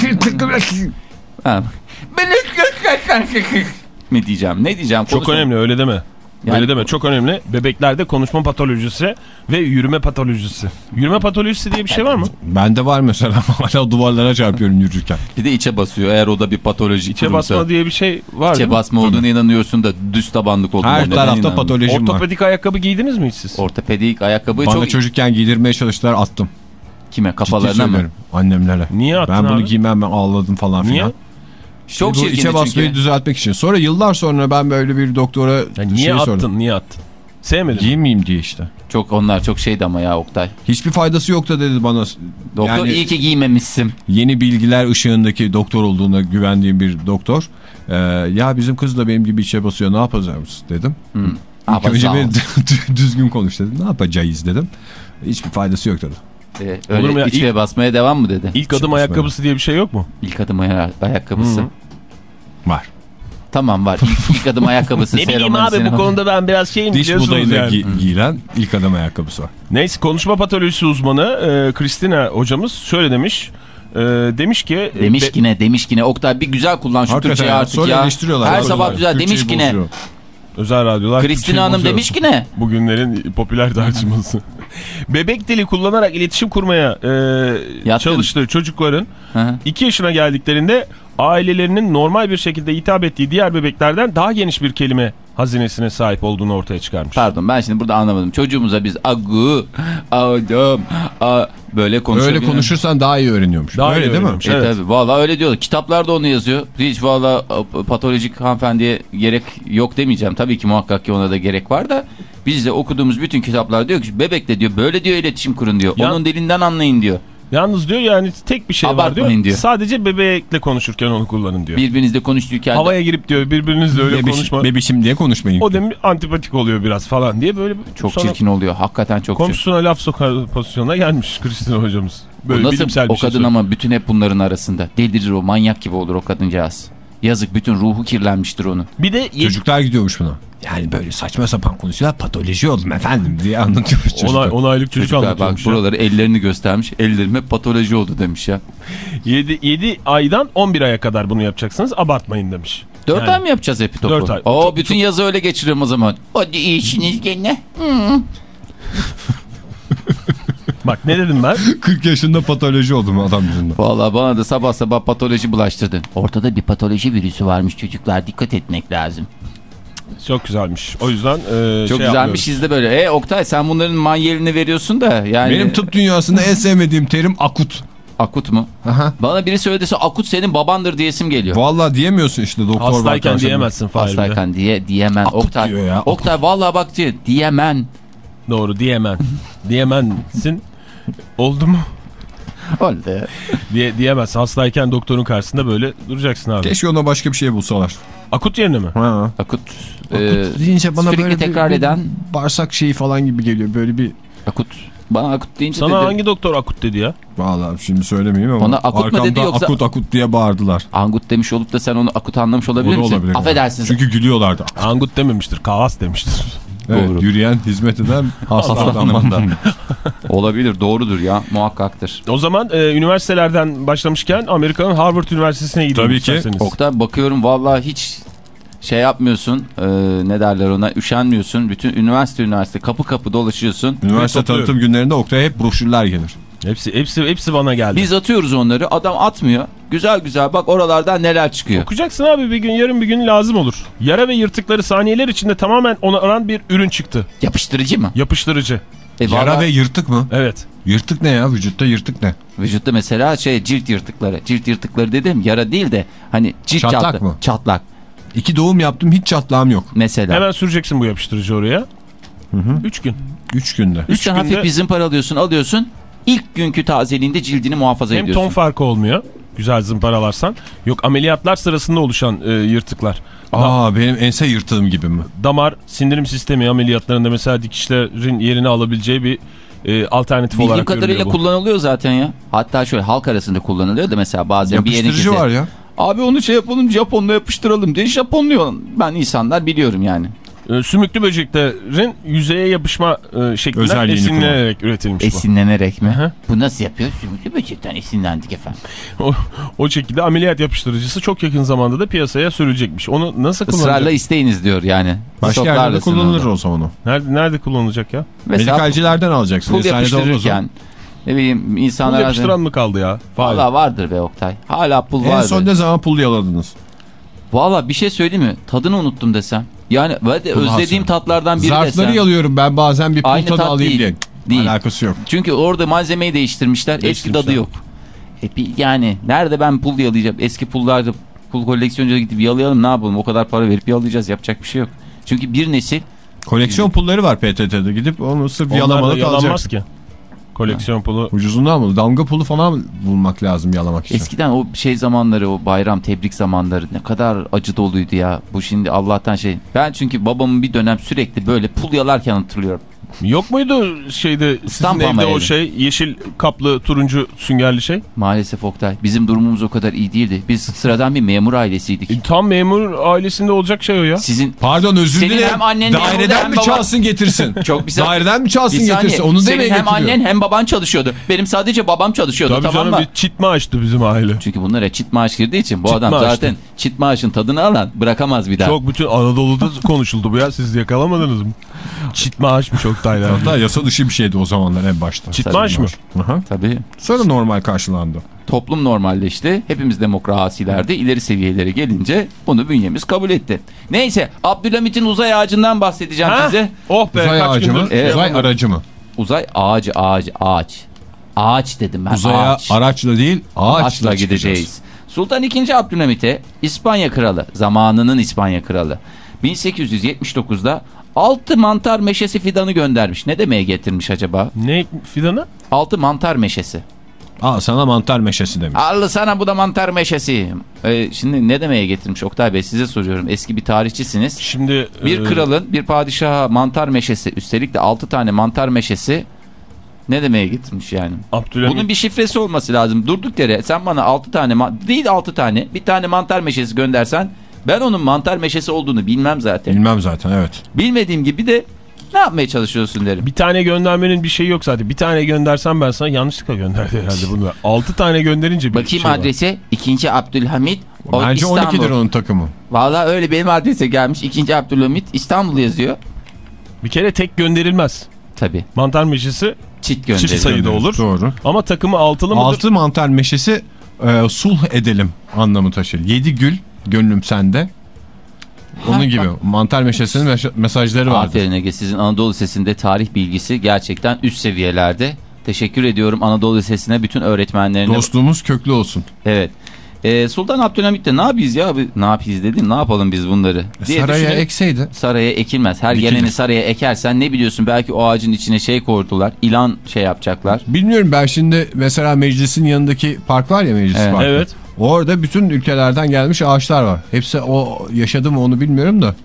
Mi diyeceğim? Ne diyeceğim? Çok Konuşma- önemli öyle deme. Yani- öyle deme çok önemli. Bebeklerde konuşma patolojisi ve yürüme patolojisi. Yürüme patolojisi diye bir şey var mı? Bende var mesela hala duvarlara çarpıyorum yürürken. Bir de içe basıyor eğer o da bir patoloji İçe kurumsa. basma diye bir şey var İçe basma olduğuna inanıyorsun da düz tabanlık olduğuna Her tarafta patolojim var. Ortopedik ayakkabı giydiniz mi hiç siz? Ortopedik ayakkabı Bana çok... çocukken giydirmeye çalıştılar attım. Kime? Kafalarına mı? Annemlere. Niye attın Ben bunu abi? giymem ben ağladım falan Niye? filan. Çok Bu içe basmayı çünkü. düzeltmek için. Sonra yıllar sonra ben böyle bir doktora Ya niye şey attın? sordum. Niye attın? Sevmedin. mi? Giymeyeyim diye işte. Çok onlar çok şeydi ama ya Oktay. Hiçbir faydası yok da dedi bana. Doktor Yani iyi ki giymemişsin. yeni bilgiler ışığındaki doktor olduğuna güvendiğim bir doktor. Ee, ya bizim kız da benim gibi içe basıyor ne yapacağız dedim. Hı. İlk önce bir düzgün konuş dedim. Ne yapacağız dedim. Hiçbir faydası yok dedi. Ee, öyle Olur mu ya? içe İlk- basmaya devam mı dedi? İlk adım ayakkabısı diye bir şey yok mu? İlk adım aya- ayakkabısı. Hı. Var. Tamam var. İlk, ilk adım ayakkabısı. Ne bileyim abi bu konuda ben biraz şeyim Diş biliyorsunuz budayına yani. gi- giyilen ilk adam ayakkabısı var. Neyse konuşma patolojisi uzmanı e, hocamız şöyle demiş. E, demiş ki... e, Demiş ki ne demiş ki ne Oktay bir güzel kullan şu Hakikaten Türkçeyi ya, artık ya. eleştiriyorlar. Her sabah güzel Türkçeyi demiş ki ne. Özel radyolar... Kristina Hanım bozuyor. demiş ki ne. Bugünlerin popüler tartışması. Bebek dili kullanarak iletişim kurmaya e, çalıştığı çocukların Hı hı. 2 yaşına geldiklerinde ailelerinin normal bir şekilde hitap ettiği diğer bebeklerden daha geniş bir kelime hazinesine sahip olduğunu ortaya çıkarmış. Pardon ben şimdi burada anlamadım. Çocuğumuza biz agu, adam, a, böyle konuşabiliyor Öyle konuşursan daha iyi öğreniyormuş. Daha iyi Öyle değil mi? E Evet. tabi valla öyle diyorlar. Kitaplarda onu yazıyor. Hiç valla patolojik hanımefendiye gerek yok demeyeceğim. Tabii ki muhakkak ki ona da gerek var da biz de okuduğumuz bütün kitaplar diyor ki bebek de diyor böyle diyor iletişim kurun diyor. Ya- Onun dilinden anlayın diyor. Yalnız diyor yani tek bir şey var diyor. diyor. Sadece bebekle konuşurken onu kullanın diyor. Birbirinizle konuşurken Havaya girip diyor birbirinizle öyle Bebiş- konuşma. Bebişim diye konuşmayın. O demin antipatik oluyor biraz falan diye böyle çok sonra çirkin oluyor. Hakikaten çok çirkin. komşusuna laf sokar pozisyonuna gelmiş Kristina hocamız. Böyle o nasıl bilimsel bir o şey kadın söyle. ama bütün hep bunların arasında. Delirir o manyak gibi olur o kadıncağız. Yazık bütün ruhu kirlenmiştir onun. Bir de Çocuklar gidiyormuş buna. Yani böyle saçma sapan konuşuyorlar patoloji oldum efendim diye anlatıyormuş çocuklar. onay, onaylık çocuk Çocuklar bak ya. buraları ellerini göstermiş. Ellerim hep patoloji oldu demiş ya. 7, 7 aydan 11 aya kadar bunu yapacaksınız abartmayın demiş. Dört Yani- ay mı yapacağız hepi topu? Dört ay. Oo, Çok- bütün yazı öyle geçiriyorum o zaman. Hadi iyisiniz gene. Bak ne dedim ben? 40 yaşında patoloji oldum adam yüzünden. Vallahi bana da sabah sabah patoloji bulaştırdın. Ortada bir patoloji virüsü varmış çocuklar dikkat etmek lazım. Çok güzelmiş. O yüzden e, Çok şey güzelmiş sizde böyle. E Oktay sen bunların manyelini veriyorsun da yani. Benim tıp dünyasında en sevmediğim terim akut. Akut mu? Aha. Bana biri söylediyse akut senin babandır diyesim geliyor. Vallahi diyemiyorsun işte doktor Hastayken diyemezsin Fahir. Hastayken diye diyemen. Akut Oktay, diyor ya, akut. Oktay vallahi bak diyor. Diyemen. Doğru diyemen. Diyemensin. Oldu mu? Oldu. Diye, diyemezsin. Hastayken doktorun karşısında böyle duracaksın abi. Keşke ona başka bir şey bulsalar. Akut yerine mi? Ha. Akut. Akut e, deyince bana böyle bir- tekrar bir eden. bağırsak şeyi falan gibi geliyor. Böyle bir Akut. Bana akut deyince Sana dedim. hangi doktor akut dedi ya? Vallahi şimdi söylemeyeyim ama Bana akut mu arkamda dedi yoksa- akut akut diye bağırdılar. Angut demiş olup da sen onu akut anlamış olabilir misin? olabilir. Affedersiniz. Çünkü gülüyorlardı. Angut dememiştir. Kavas demiştir. Evet, Doğru. yürüyen hizmet eden hasta Hasta adam. anlamında. Olabilir doğrudur ya muhakkaktır. O zaman e, üniversitelerden başlamışken Amerika'nın Harvard Üniversitesi'ne gidelim Tabii ki. isterseniz. Oktay bakıyorum vallahi hiç şey yapmıyorsun e, ne derler ona üşenmiyorsun. Bütün üniversite üniversite kapı kapı dolaşıyorsun. Üniversite tanıtım günlerinde Oktay'a hep broşürler gelir. Hepsi, hepsi, hepsi bana geldi. Biz atıyoruz onları adam atmıyor. Güzel güzel bak oralardan neler çıkıyor. Okuyacaksın abi bir gün yarın bir gün lazım olur. Yara ve yırtıkları saniyeler içinde tamamen onaran bir ürün çıktı. Yapıştırıcı mı? Yapıştırıcı. E, Yara vallahi ve yırtık mı? Evet. Yırtık ne ya? Vücutta yırtık ne? Vücutta mesela şey cilt yırtıkları. Cilt yırtıkları dedim yara değil de hani cilt Çatlak çatlak. mı? Çatlak İki doğum yaptım hiç çatlağım yok. mesela. Hemen süreceksin bu yapıştırıcı oraya. Üç gün. Üç günde. Üç Üstten günde hafif bir zımpara alıyorsun alıyorsun. İlk günkü tazeliğinde cildini muhafaza hem ediyorsun. ton farkı olmuyor. Güzel zımparalarsan. Yok ameliyatlar sırasında oluşan e, yırtıklar. Aa benim ense yırtığım gibi mi? Damar, sindirim sistemi ameliyatlarında mesela dikişlerin yerini alabileceği bir e, alternatif Bildiğim olarak kadarıyla kullanılıyor zaten ya. Hatta şöyle halk arasında kullanılıyor da mesela bazen bir yerin Yapıştırıcı var ya. Abi onu şey yapalım Japonla yapıştıralım diye Japonluyor. Ben insanlar biliyorum yani. E, sümüklü böceklerin yüzeye yapışma e, şeklinden Özelliğini esinlenerek üretilmiş bu. Esinlenerek mi? Hı. Bu nasıl yapıyor? Sümüklü böcekten esinlendik efendim. O, o şekilde ameliyat yapıştırıcısı çok yakın zamanda da piyasaya sürülecekmiş. Onu nasıl Israrla kullanacak? isteyiniz diyor yani. Başka Stoklarla yerde de kullanılır o zaman o. Nerede, nerede kullanılacak ya? Mesela Medikalcilerden alacaksın. pul yapıştırırken ne bileyim Pul insanlar... yapıştıran mı kaldı ya? Fahir. Valla vardır be Oktay. Hala pul En var son be. ne zaman pul yaladınız? Valla bir şey söyleyeyim mi? Tadını unuttum desem. Yani özlediğim tatlardan biri Zarfları desem. yalıyorum ben bazen bir pul tadı alayım değil. diye. Değil. Alakası yok. Çünkü orada malzemeyi değiştirmişler. Eski tadı yok. E bir- yani nerede ben pul yalayacağım? Eski pullarda pul koleksiyoncuya gidip yalayalım ne yapalım? O kadar para verip yalayacağız. Yapacak bir şey yok. Çünkü bir nesil Koleksiyon pulları var PTT'de gidip onu sırf Onlar da yalamalık yalanmaz alacaksın. ki. Koleksiyon pulu. Ucuzundan mı? Damga pulu falan bulmak lazım yalamak için. eskiden o şey zamanları o bayram tebrik zamanları ne kadar acı doluydu ya. Bu şimdi Allah'tan şey. Ben çünkü babamın bir dönem sürekli böyle pul yalarken hatırlıyorum. Yok muydu şeyde sizin evde o şey yeşil kaplı turuncu süngerli şey? Maalesef Oktay. Bizim durumumuz o kadar iyi değildi. Biz sıradan bir memur ailesiydik. E, tam memur ailesinde olacak şey o ya. Sizin Pardon özür dilerim. hem annen Daireden hem mi baban- çalsın getirsin? Çok güzel. Daireden mi çalsın Bir getirsin? Onu demeye hem getiriyor. annen hem baban çalışıyordu. Benim sadece babam çalışıyordu Tabii tamam canım mı? bir çit maaştı bizim aile. Çünkü bunlara çit maaş girdiği için bu Çit adam maaştı. zaten çit maaşın tadını alan bırakamaz bir daha. Çok bütün Anadolu'da konuşuldu bu ya. Siz yakalamadınız mı? Çit maaş mı çok Tayland? Hatta yasa dışı bir şeydi o zamanlar en başta. Çit maaş mı? Aha. Tabii. Sonra normal karşılandı. Toplum normalleşti. Hepimiz demokrasilerde ileri seviyelere gelince bunu bünyemiz kabul etti. Neyse Abdülhamit'in uzay ağacından bahsedeceğim Ha? size. Oh be Uzay kaç ağacı mı? Evet. Uzay aracı mı? Uzay ağacı ağacı ağaç. Ağaç dedim ben Uzaya ağaç. araçla değil ağaçla, Ağaçla gideceğiz. Sultan II. Abdülhamit'e İspanya kralı, zamanının İspanya kralı 1879'da 6 mantar meşesi fidanı göndermiş. Ne demeye getirmiş acaba? Ne fidanı? 6 mantar meşesi. Aa sana mantar meşesi demiş. Al sana bu da mantar meşesi. Ee, şimdi ne demeye getirmiş Oktay Bey size soruyorum. Eski bir tarihçisiniz. Şimdi Bir e, kralın bir padişaha mantar meşesi üstelik de 6 tane mantar meşesi Ne demeye getirmiş yani? Abdülhamit Bunun bir şifresi olması lazım. Durduk yere sen bana 6 tane değil 6 tane bir tane mantar meşesi göndersen ben onun mantar meşesi olduğunu bilmem zaten. Bilmem zaten evet. Bilmediğim gibi de ne yapmaya çalışıyorsun derim. bir tane göndermenin bir şeyi yok zaten. Bir tane göndersem ben sana yanlışlıkla gönderdi herhalde bunu. 6 tane gönderince bir Bakayım şey var. adrese 2. Abdülhamit o Bence İstanbul. 12'dir onun takımı. Valla öyle benim adrese gelmiş 2. Abdülhamit İstanbul yazıyor. Bir kere tek gönderilmez. Tabi Mantar meşesi çift. Çift sayıda olur. Doğru. ama takımı altılı mıdır? Altı mantar meşesi e, sulh edelim anlamı taşır. Yedi gül gönlüm sende. Onun Ha, gibi mantar meşesinin mes- mesajları vardır. Aferin Ege sizin Anadolu Lisesi'nde tarih bilgisi gerçekten üst seviyelerde. Teşekkür ediyorum Anadolu Lisesi'ne bütün öğretmenlerine. Dostluğumuz köklü olsun. Evet. Ee, Sultan Abdülhamit de ne yapıyız ya? abi? Ne yapıyız dedim ne yapalım biz bunları? diye Saraya düşünüp- ekseydi. Saraya ekilmez. Her Dikilir. geleni saraya ekersen ne biliyorsun belki o ağacın içine şey koydular. ilan şey yapacaklar. Bilmiyorum ben şimdi mesela meclisin yanındaki park var ya meclis Evet. parkı. Evet. Orada bütün ülkelerden gelmiş ağaçlar var. Hepsi o yaşadı mı onu bilmiyorum da.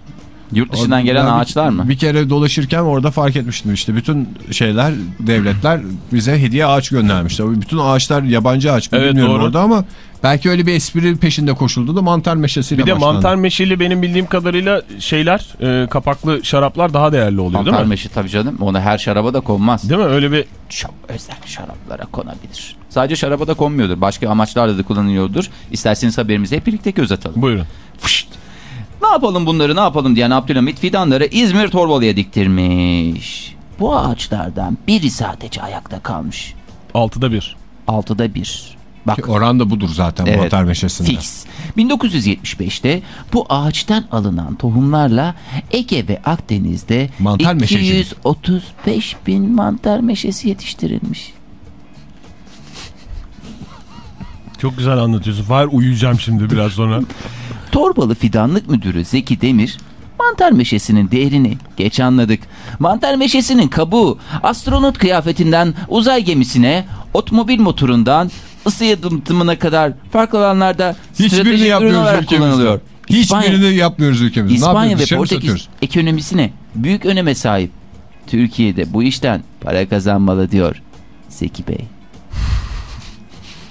Yurt dışından O- gelen ben bir- ağaçlar mı? Bir kere dolaşırken orada fark etmiştim işte bütün şeyler devletler bize hediye ağaç göndermişler. Bütün ağaçlar yabancı ağaç mı Evet, bilmiyorum doğru. orada ama belki öyle bir espri peşinde koşuldu da mantar meşesiyle Bir de başlandı. mantar meşeli benim bildiğim kadarıyla şeyler e, kapaklı şaraplar daha değerli oluyor Mantar değil mi? meşi tabii canım. Ona her şaraba da konmaz. Değil mi? Öyle bir Çok özel şaraplara konabilir. Sadece şaraba da konmuyordur. Başka amaçlarla da kullanılıyordur. İsterseniz haberimizi hep birlikte göz atalım. buyurun. Fışt. Ne yapalım bunları ne yapalım diyen Abdülhamit fidanları İzmir Torbalı'ya diktirmiş. Bu ağaçlardan biri sadece ayakta kalmış. Altıda bir. Altıda bir. Bak Oran da budur zaten Evet. mantar meşesinde. fix. 1975'te bu ağaçtan alınan tohumlarla Ege ve Akdeniz'de Mantar meşeci. 235 bin mantar meşesi yetiştirilmiş. Çok güzel anlatıyorsun. Fahir uyuyacağım şimdi biraz sonra. Torbalı Fidanlık Müdürü Zeki Demir, mantar meşesinin değerini geç anladık. Mantar meşesinin kabuğu astronot kıyafetinden uzay gemisine, otomobil motorundan ısı yalıtımına kadar farklı alanlarda Hiçbirini stratejik ürün yapmıyoruz ülkemizde. Hiçbirini yapmıyoruz ülkemizde. İspanya ve Portekiz ekonomisine büyük öneme sahip. Türkiye'de bu işten para kazanmalı diyor Zeki Bey.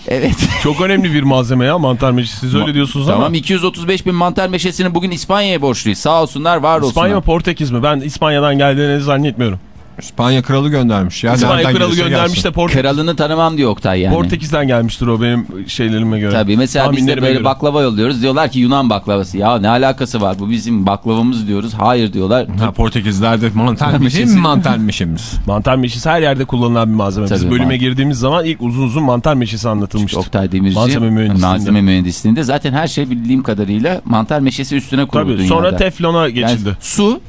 Evet. Çok önemli bir malzeme ya mantar meşesi. Siz öyle diyorsunuz Tamam ama. 235 bin mantar meşesini bugün İspanya'ya borçluyuz. Sağ olsunlar var olsunlar. İspanya mı Portekiz mi? Ben İspanya'dan geldiğini zannetmiyorum. İspanya kralı göndermiş. Ya İspanya kralı göndermiş gelsin. de Portekiz. Kralını tanımam diyor Oktay yani. Portekiz'den gelmiştir o benim şeylerime göre. Tabii mesela biz de böyle göre. baklava yolluyoruz. Diyorlar ki Yunan baklavası. Ya ne alakası var bu bizim baklavamız diyoruz. Hayır diyorlar. Ha, Portekizlerde mantar meşesi Meşesi. mi mantar meşemiz? Mantar meşesi her yerde kullanılan bir malzeme. Biz Tabii, bölüme man- girdiğimiz zaman ilk uzun uzun mantar meşesi anlatılmıştı. Oktay Demirci Malzeme mühendisliğinde. malzeme mühendisliğinde zaten her şey bildiğim kadarıyla mantar meşesi üstüne kuruldu Tabii dünyada. sonra teflona Yani geçildi. su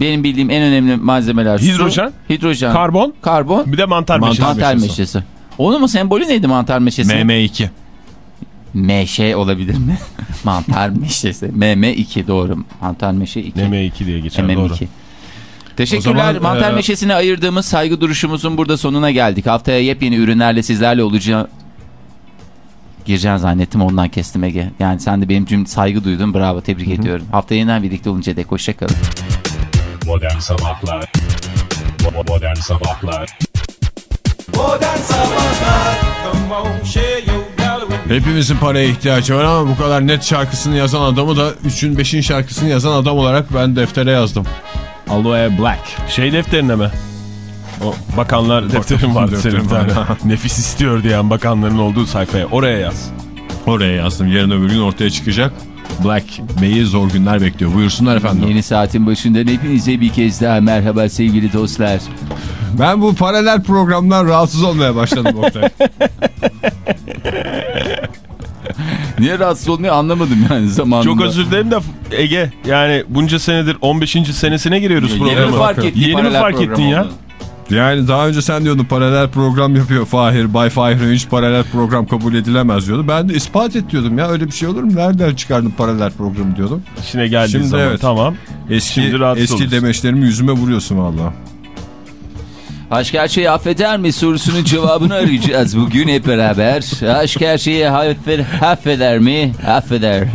benim bildiğim en önemli malzemeler su, Hidrojen, hidrojen, Karbon karbon, bir de mantar, Mantar meşesi. mantar meşesi. Onun mu sembolü neydi mantar meşesi? MM2. Meşe olabilir mi? mantar meşesi. MM2 doğru. Mantar meşe 2. MM2 diye geçer doğru. MM2. Teşekkürler. O zaman, Mantar e, meşesine ayırdığımız saygı duruşumuzun burada sonuna geldik. Haftaya yepyeni ürünlerle sizlerle olacağım. Gireceğini zannettim ondan kestim Ege. Yani sen de benim cüm saygı duydun. Bravo tebrik ediyorum. Haftaya yeniden birlikte olunca dek hoşçakalın. Modern Sabahlar Modern Sabahlar Modern Sabahlar Come on share your dollar with me Hepimizin paraya ihtiyacı var ama bu kadar net şarkısını yazan adamı da 3'ün 5'in şarkısını yazan adam olarak ben deftere yazdım. Aloe Black. Şey defterine mi? O bakanlar defterim vardı senin bir tane. Nefis istiyor diyen bakanların olduğu sayfaya. Oraya yaz. Oraya yazdım. Yarın öbür gün ortaya çıkacak. Black Bey'i zor günler bekliyor. Buyursunlar efendim. Yeni saatin başından hepinize bir kez daha merhaba sevgili dostlar. Ben bu paralel programdan rahatsız olmaya başladım Oktay. Niye rahatsız olmuyor anlamadım yani zamanında. Çok özür dilerim de Ege yani bunca senedir 15. senesine giriyoruz Yeni mi programı. fark ettin Yeni mi fark ettin ya? olduğunu? Yani daha önce sen diyordun paralel program yapıyor Fahir. Bay Fahir hiç paralel program kabul edilemez diyordu. Ben de ispat et diyordum ya öyle bir şey olur mu? Nereden çıkardın paralel programı diyordum. İşine geldiği Şimdi zaman evet. tamam. Eski Şimdi rahatsız eski olursun. demeçlerimi yüzüme vuruyorsun valla. Aşk her şeyi affeder mi sorusunun cevabını arayacağız bugün hep beraber. Aşk her şeyi affeder, affeder mi? Affeder.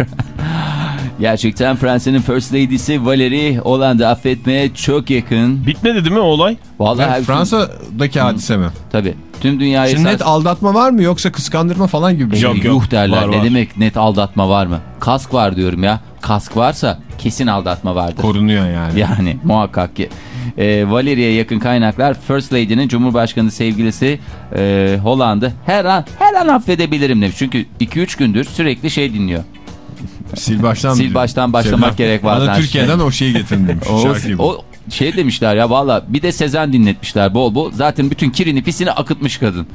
Gerçekten Fransa'nın First Lady'si Valerie Hollande'ı affetmeye çok yakın. Bitmedi değil mi o olay? Vallahi Yani Fransa'daki hadise mi? Tabii. Tüm dünyayı... Şimdi net aldatma var mı yoksa kıskandırma falan gibi bir şey? Yok, Yuh yok. derler. Var, ne var. demek net aldatma var mı? Kask var diyorum ya. Kask varsa kesin aldatma vardır. Korunuyor yani. Yani muhakkak ki. E, Valeria'ya yakın kaynaklar First Lady'nin Cumhurbaşkanı sevgilisi e, Hollanda her an her an affedebilirim demiş. Çünkü 2-3 gündür sürekli şey dinliyor. Sil baştan Sil baştan başlamak Şebnem, gerek Bana bazen. Türkiye'den o şeyi getirin demiş. O, o şey demişler ya valla bir de Sezen dinletmişler bol bol. Zaten bütün kirini pisini akıtmış kadın.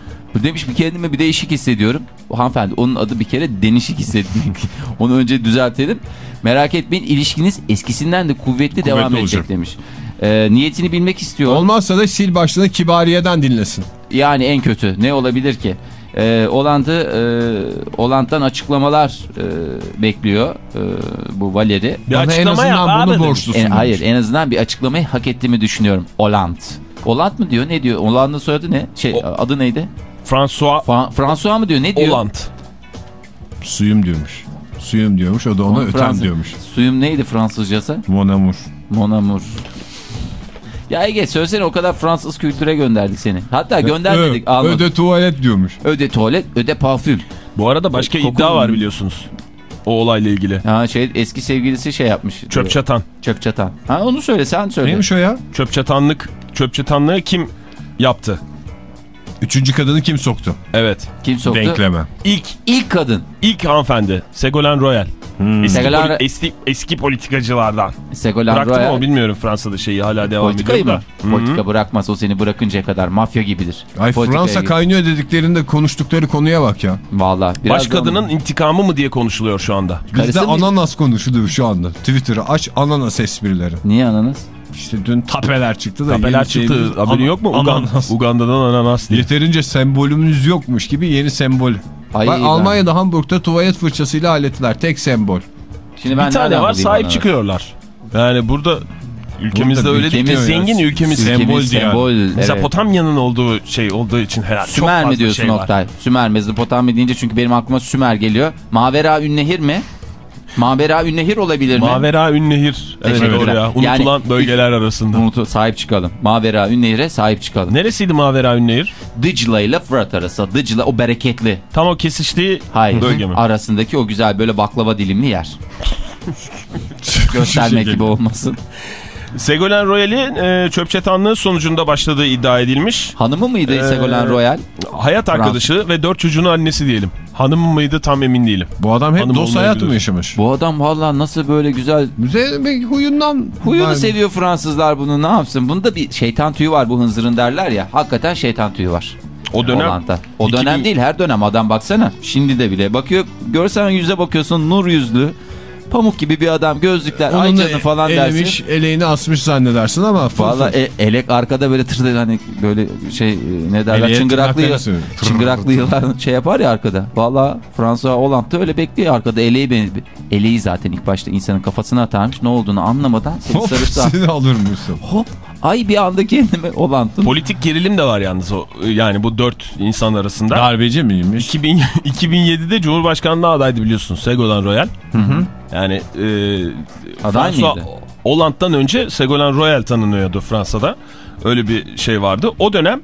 Demiş bir kendime bir değişik hissediyorum. O hanımefendi onun adı bir kere denişik hissetmek. Onu önce düzeltelim. Merak etmeyin ilişkiniz eskisinden de kuvvetli, devam edecek olacak. demiş. E, niyetini bilmek istiyor. Olmazsa da sil başlığını Kibariye'den dinlesin. Yani en kötü ne olabilir ki? Ee, Hollanda, e, Hollanda'dan açıklamalar e, bekliyor e, bu Valeri. Bir Bana en azından abi bunu borçlusun. En, hayır en azından bir açıklamayı hak ettiğimi düşünüyorum. Hollande. Hollande mı diyor ne diyor? Hollanda soyadı ne? Şey O- adı neydi? François Fra François mı diyor ne diyor? Hollande. Suyum diyormuş. Suyum diyormuş o da ona Onun ötem Fransız- diyormuş. Suyum neydi Fransızcası? Mon amour. Mon amour. Ya Ege söylesene o kadar Fransız kültüre gönderdik seni. Hatta göndermedik Ö, almadık. öde tuvalet diyormuş. Öde tuvalet, öde parfüm. Bu arada başka Kokun- iddia var biliyorsunuz. O olayla ilgili. Ha şey eski sevgilisi şey yapmış. Çöp çatan. Çöp çatan. Ha onu söyle sen söyle. Neymiş o ya? Çöp çatanlık. Çöp çatanlığı kim yaptı? Üçüncü kadını kim soktu? Evet. Kim soktu? Denkleme. İlk İlk kadın. ilk hanımefendi Ségolène Royal. Eski, Ségolène- poli- eski, eski politikacılardan. Ségolène Bıraktı mı o Royal. bilmiyorum Fransa'da şeyi hala devam Politikayı ediyor mı? da. Hı hı. Politika bırakmaz o seni bırakıncaya kadar mafya gibidir. Ay Politikaya Fransa kaynıyor dediklerinde konuştukları konuya bak ya. Vallahi. biraz Baş kadının intikamı mı diye konuşuluyor şu anda. Bizde mı- ananas konuşuluyor şu anda. Twitter'ı aç ananas esprileri. Niye ananas? İşte dün tapeler çıktı da. Tabeler yeni çıktı. Ana- yok mu? Ananas. Uganda'dan ananas diye. Yeterince sembolümüz yokmuş gibi yeni sembol. Ay, ben- Almanya'da Hamburg'da tuvalet fırçasıyla hallettiler. Tek sembol. Şimdi ben Bir tane var sahip ananas? çıkıyorlar. Yani burada ülkemizde Burada öyle değil. ülkemiz- Zengin ülkemiz. Ülkemiz Sembol diyor. sembol. evet. Mezopotamya'nın olduğu şey olduğu için herhalde. Sümer çok fazla mi diyorsun şey var. Oktay? Sümer Mezopotamya deyince çünkü benim aklıma Sümer geliyor. Mavera Ünnehir mi? Mavera Ünnehir olabilir mi? Mavera Ünnehir. Evet doğru ya. Yani- Unutulan bölgeler arasında. Unutu, sahip çıkalım. Mavera Ünnehir'e sahip çıkalım. Neresiydi Mavera Ünnehir? Dicle ile Fırat arası. Dicle o bereketli. Tam o kesiştiği Hayır. bölge mi? Arasındaki o güzel böyle baklava dilimli yer. Göstermek gibi olmasın. Ségolène Royal'in e, çöp çatanlığı sonucunda başladığı iddia edilmiş. Hanımı mıydı Ee, Ségolène Royal? Hayat arkadaşı ve dört çocuğun annesi diyelim. Hanım mıydı tam emin değilim. Bu adam hep Hanım dost hayatı mı yaşamış? Bu adam valla nasıl böyle güzel Müze bir huyundan. Huyunu Yani seviyor Fransızlar bunu ne yapsın? Bunda bir şeytan tüyü var bu hınzırın derler ya. Hakikaten şeytan tüyü var. O dönem Hollanda. O 2000 dönem değil her dönem adam baksana. Şimdi de bile bakıyor görsen yüze bakıyorsun nur yüzlü. Pamuk gibi bir adam gözlükler ay Onun canı falan elemiş, dersin. eleğini asmış zannedersin ama. Valla e, elek arkada böyle tır hani böyle şey e, ne derler Eleğe çıngıraklı çıngıraklı yılan şey yapar ya arkada. Valla Fransa Hollanda öyle bekliyor arkada eleği beni eleği zaten ilk başta insanın kafasına atarmış ne olduğunu anlamadan seni Hop sarıp sar- seni alırmışsın. hop ay bir anda kendime Hollanda'ın politik gerilim de var yalnız o yani bu dört insan arasında. Darbeci miymiş? 2000, 2007'de Cumhurbaşkanlığı adaydı biliyorsun Ségolène Royal. Yani e, Aday François mıydı? Hollande'dan önce Ségolène Royal tanınıyordu Fransa'da. Öyle bir şey vardı. O dönem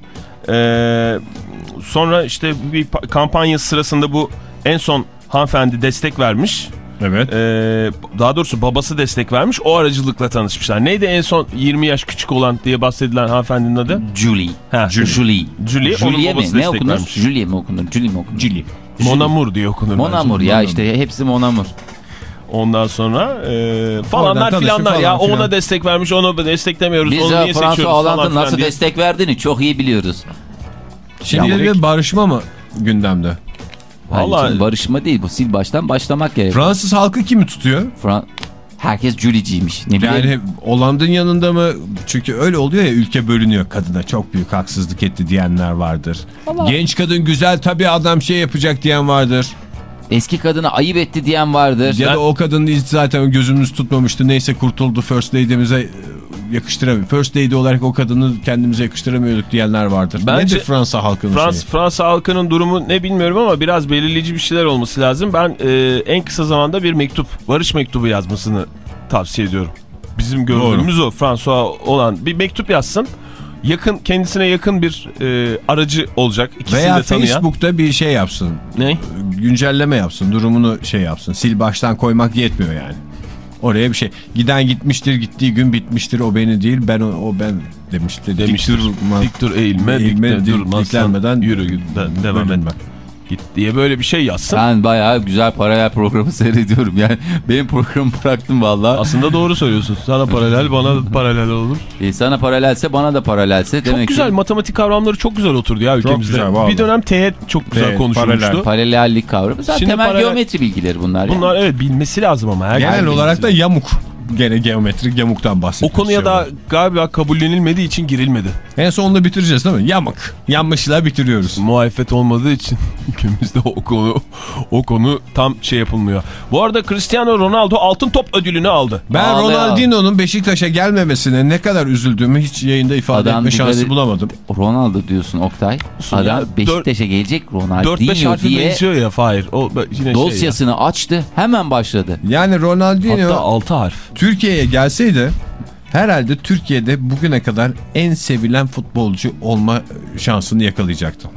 e, sonra işte bir pa- kampanya sırasında bu en son hanımefendi destek vermiş. Evet. E, daha doğrusu babası destek vermiş. O aracılıkla tanışmışlar. Neydi en son 20 yaş küçük olan diye bahsedilen hanımefendinin adı? Julie. Ha, Julie. Julie. Julie, Julie mi? Ne okunur? vermiş. Julie mi okunur? Julie mi okunur? Julie. Mon Amour diye okunur. Mon bence. Amour ya işte hepsi Mon Amour. Ondan sonra e, falanlar tanışın filanlar falan ya filan. ona destek vermiş onu desteklemiyoruz Biz onu niye Fransa filan nasıl diye. destek verdiğini çok iyi biliyoruz. Şimdi Ya, bir barışma mı gündemde? Hayır, Vallahi- canım, barışma değil bu sil baştan başlamak gerek. Fransız halkı kimi tutuyor? Fran Herkes Julie'ciymiş. Ne bileyim. Yani Hollanda'nın yanında mı? Çünkü öyle oluyor ya ülke bölünüyor. Kadına çok büyük haksızlık etti diyenler vardır. Genç kadın güzel tabii adam şey yapacak diyen vardır. Eski kadına ayıp etti diyen vardır. Ya da o kadın zaten gözümüz tutmamıştı. Neyse kurtuldu First Lady'mize yakıştıramıyor. First lady olarak o kadını kendimize yakıştıramıyorduk diyenler vardır. Bence Nedir Fransa halkının Frans, şeyi? Fransa halkının durumu ne bilmiyorum ama biraz belirleyici bir şeyler olması lazım. Ben e, en kısa zamanda bir mektup, barış mektubu yazmasını tavsiye ediyorum. Bizim gördüğümüz o Fransa olan bir mektup yazsın. Yakın kendisine yakın bir e, aracı olacak. İkisini Veya de tanıyan. Facebook'ta bir şey yapsın. Ne? Güncelleme yapsın. Durumunu şey yapsın. Sil baştan koymak yetmiyor yani. Oraya bir şey. Giden gitmiştir, gittiği gün bitmiştir. O beni değil, ben o, o ben demişti. Demiştir. Dik Dik dur eğilme, eğilme, dikte dik- durmazsan diklenmeden yürü de- devam et. Git diye böyle bir şey yazsın. Ben bayağı güzel paralel programı seyrediyorum. Yani benim programı bıraktım valla. Aslında doğru söylüyorsun. Sana paralel, bana paralel olur. E, sana paralelse bana da paralelse. Çok Demek güzel ki matematik kavramları çok güzel oturdu ya ülkemizde. güzel, vallahi. bir dönem teğet çok güzel Teğet, konuşulmuştu. paralel. paralellik kavramı. Zaten Şimdi temel paralel- geometri bilgileri bunlar. yani. Bunlar evet bilmesi lazım ama. Her Genel olarak da yamuk. Gene geometrik yamuktan o bahsediyoruz. konuya Şey da galiba kabullenilmediği için girilmedi. En sonunda bitireceğiz değil mi? Yamuk. Yanmışla bitiriyoruz. Muhalefet olmadığı için ülkemizde o konu o konu tam şey yapılmıyor. Bu arada Cristiano Ronaldo altın top ödülünü aldı. Ben Ronaldinho'nun Beşiktaş'a gelmemesine ne kadar üzüldüğümü hiç yayında ifade Adam etme şansı dikkat- bulamadım. Ronaldo diyorsun Oktay. Ya, Adam dört- Beşiktaş'a gelecek 4-5 Ronaldinho harfi diye benziyor ya Fahir. O yine şey ya. dosyasını açtı. Hemen başladı. Yani Ronaldinho Hatta 6 harf. Türkiye'ye gelseydi herhalde Türkiye'de bugüne kadar en sevilen futbolcu olma şansını yakalayacaktı.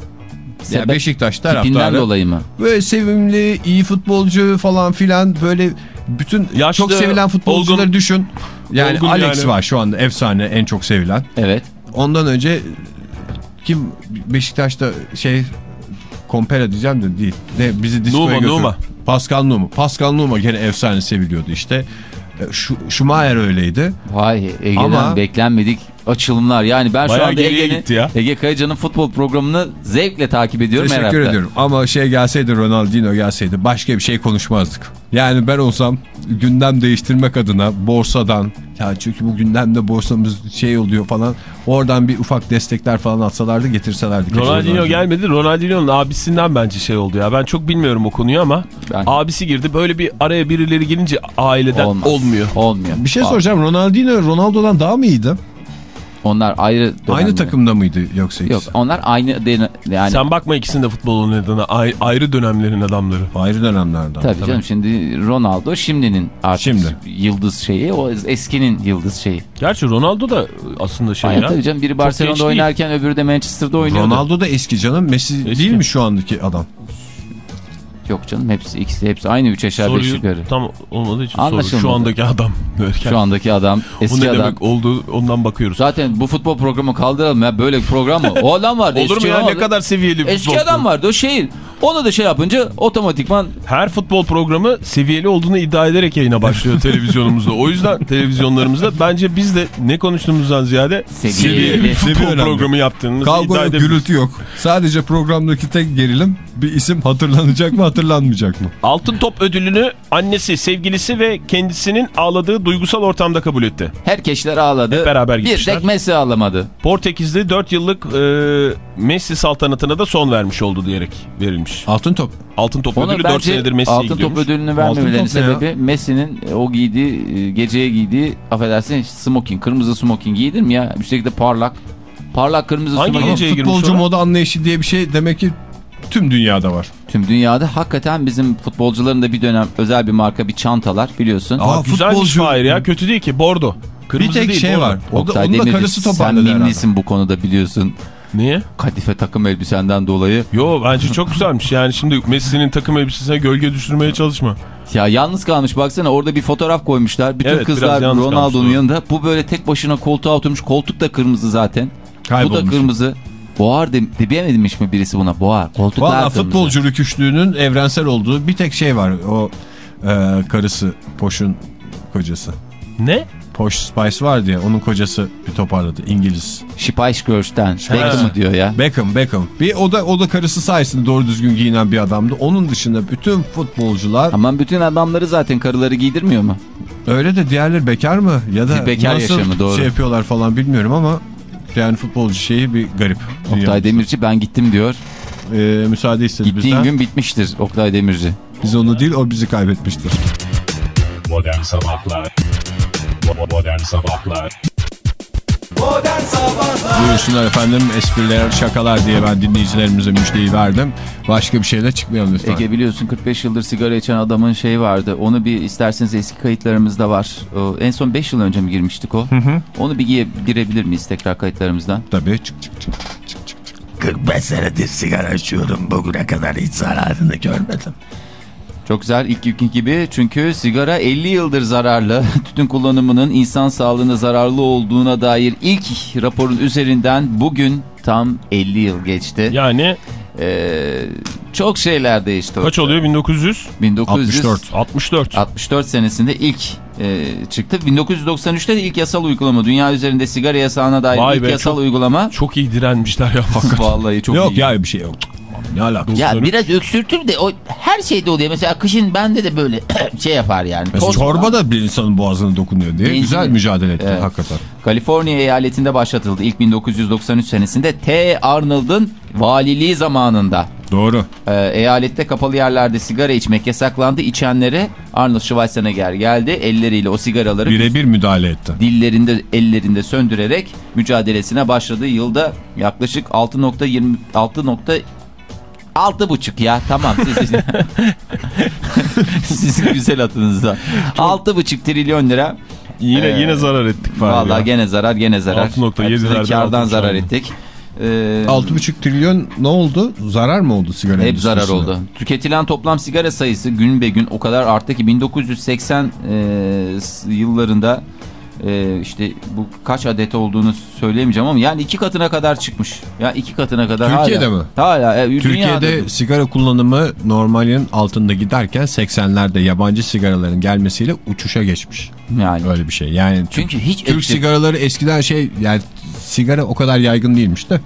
Yani Sebep- Beşiktaş taraftarı dolayı mı? böyle sevimli, iyi futbolcu falan filan böyle bütün Yaşlı, çok sevilen futbolcuları olgun. düşün. Yani Olgun Alex yani. var şu anda efsane en çok sevilen. Evet. Ondan önce kim Beşiktaş'ta şey Kompera diyeceğim de değil. Ne bizi diskoya Numa, götürdü. Numa. Pascal Numa. Pascal Numa gene efsane seviliyordu işte. E, Şu, Schumacher öyleydi. Vay Ege'den Ama- beklenmedik açılımlar. Yani ben şu Bayağı anda geriye Ege'nin gitti ya. Ege Kayacan'ın futbol programını zevkle takip ediyorum her Teşekkür hafta. ediyorum. Ama şey gelseydi Ronaldinho gelseydi başka bir şey konuşmazdık. Yani ben olsam gündem değiştirmek adına borsadan ya çünkü bu gündemde borsamız şey oluyor falan oradan bir ufak destekler falan atsalardı getirselerdi. keşke Ronaldinho gelmedi. Ronaldinho'nun abisinden bence şey oldu ya. Ben çok bilmiyorum o konuyu ama Ben- abisi girdi. Böyle bir araya birileri gelince aileden Olmaz. olmuyor. Olmuyor. Bir şey Aa, soracağım. Ronaldinho Ronaldo'dan daha mı iyiydi? Onlar ayrı Aynı takımda mıydı yoksa ikisi? Yok onlar aynı yani Sen bakma ikisinin de futbol oynadığına ay- ayrı dönemlerin adamları. Ayrı dönemlerden. tabii, canım şimdi Ronaldo şimdinin artık Şimdi. yıldız şeyi o eskinin yıldız şeyi. Gerçi Ronaldo da aslında şey Aynen ya. tabii canım biri Barcelona'da değil. oynarken öbürü de Manchester'da oynuyordu. Ronaldo da eski canım. Messi değil mi şu andaki adam? Yok canım hepsi ikisi hepsi aynı 3 aşağı 5 Soruyu yukarı. tam olmadığı için soru. Anlaşılmadı. Şu andaki adam. derken. Şu andaki adam eski ne adam. demek oldu ondan bakıyoruz. Zaten bu futbol programı kaldıralım ya böyle bir program mı? O adam vardı. Olur mu ya ne kadar seviyeli bir Eski futbol adam vardı o şehir. Onu da şey yapınca otomatikman Her futbol programı seviyeli olduğunu iddia ederek yayına başlıyor televizyonumuzda. O yüzden televizyonlarımızda bence biz de ne konuştuğumuzdan ziyade Seviyeli. seviyeli bir futbol Seviye programı yaptığımızı Kavga iddia edebiliriz. gürültü yok. Sadece programdaki tek gerilim bir isim hatırlanacak mı hatırlanmayacak mı? Altın Top ödülünü annesi, sevgilisi ve kendisinin ağladığı duygusal ortamda kabul etti. herkesler ağladı. Hep beraber bir gitmişler. tek Messi ağlamadı. Portekizli 4 yıllık e, Messi saltanatına da son vermiş oldu diyerek verilmiş. Altın top. Altın Top Onu ödülü 4 bence senedir Messi'ye altın top gidiyormuş. ödülünü vermemelerinin top ne ya? sebebi Messi'nin e, o giydiği e, geceye giydiği affedersin smoking kırmızı smoking giydir mi ya? Üstelik de parlak. Parlak kırmızı Hangi smoking. Girmiş futbolcu ona. moda anlayışı diye bir şey demek ki tüm dünyada var. Tüm dünyada hakikaten bizim futbolcuların da bir dönem özel bir marka bir çantalar biliyorsun. Aa, Aa, futbolcu- Fahir ya kötü değil ki bordo. Kırmızı bir tek değil, şey bordo. var. O da, Oktay onun da Demirci, karısı sen toparladı herhalde. mimlisin bu konuda biliyorsun. Niye? Kadife takım elbisenden dolayı. Yo bence çok güzelmiş. Yani şimdi Messi'nin takım elbisesine gölge düşürmeye çalışma. Ya yalnız kalmış baksana orada bir fotoğraf koymuşlar. Bütün Evet, kızlar Ronaldo'nun yanında. Bu böyle tek başına koltuğa oturmuş. Koltuk da kırmızı zaten. Bu Kaybolmuş. da kırmızı. Boğar de, dememiş mi birisi buna? Boğar. Koltuklar Valla kırmızı. futbolcu rüküşlüğünün evrensel olduğu bir tek şey var. O e, karısı Poş'un kocası. Ne? Poş Spice var diye onun kocası bir toparladı İngiliz. Spice Girls'ten. Beckham'ı diyor ya. Beckham Beckham. Bir o da o da karısı sayesinde doğru düzgün giyinen bir adamdı. Onun dışında bütün futbolcular Ama bütün adamları zaten karıları giydirmiyor mu? öyle de diğerleri bekar mı ya da Bekar nasıl yaşamı, doğru. şey yapıyorlar falan bilmiyorum ama yani futbolcu şeyi bir garip. Oktay Dünyamızda. Demirci ben gittim diyor. Ee, müsaade istedi Gittiğin bizden. gün bitmiştir Oktay Demirci. Biz onu değil o bizi kaybetmiştir. Modern Sabahlar Modern Sabahlar Modern Sabahlar Buyursunlar efendim espriler şakalar diye ben dinleyicilerimize müjdeyi verdim. Başka bir şeyle çıkmayalım lütfen. Ege biliyorsun 45 yıldır sigara içen adamın şeyi vardı. Onu bir isterseniz eski kayıtlarımızda var. En son 5 yıl önce mi girmiştik o? Onu bir girebilir miyiz tekrar kayıtlarımızdan? Tabii çık çık çık. 45 senedir sigara içiyorum. Bugüne kadar hiç zararını görmedim. Çok güzel ilk günkü gibi çünkü sigara 50 yıldır zararlı. Tütün kullanımının insan sağlığına zararlı olduğuna dair ilk raporun üzerinden bugün tam 50 yıl geçti. Yani Ee, çok şeyler değişti. kaç oluyor 1900? 1964 64. 64 senesinde ilk e, çıktı. 1993'te de ilk yasal uygulama. Dünya üzerinde sigara yasağına dair Vay ilk be, yasal çok- uygulama. Çok iyi direnmişler ya hakikaten. Vallahi çok Yok iyi. ya bir şey yok. Ne alakası? Ya biraz öksürtür de o her şeyde oluyor. Mesela kışın bende de böyle şey yapar yani. Mesela çorba da bir insanın boğazına dokunuyor diye Benzin- güzel mücadele etti Evet. hakikaten. Kaliforniya eyaletinde başlatıldı. İlk 1993 senesinde T. Arnold'un valiliği zamanında. Doğru. Ee, eyalette kapalı yerlerde sigara içmek yasaklandı. İçenlere Arnold Schwarzenegger geldi. Elleriyle o sigaraları Birebir müdahale etti. dillerinde ellerinde söndürerek mücadelesine başladığı yılda yaklaşık 6.20 6. Altı buçuk ya tamam. Siz sizin güzel atınızda. Altı buçuk trilyon lira. Yine Ee, yine zarar ettik falan. vallahi gene zarar gene zarar. 6.7'lerden Hepsine kardan zarar buçuk ettik. Ee, 6,5 trilyon ne oldu? Zarar mı oldu sigara hep zarar oldu. Tüketilen toplam sigara sayısı gün be gün o kadar arttı ki 1980 e, yıllarında e, işte bu kaç adet olduğunu söyleyemeyeceğim ama yani iki katına kadar çıkmış. Ya iki katına kadar Türkiye'de hala, mi? Hala. e, Türkiye'de sigara kullanımı normalin altında giderken 80'lerde yabancı sigaraların gelmesiyle uçuşa geçmiş. yani. Öyle bir şey. Yani Çünkü hiç Türk etki- sigaraları eskiden şey yani sigara o kadar yaygın değilmiş de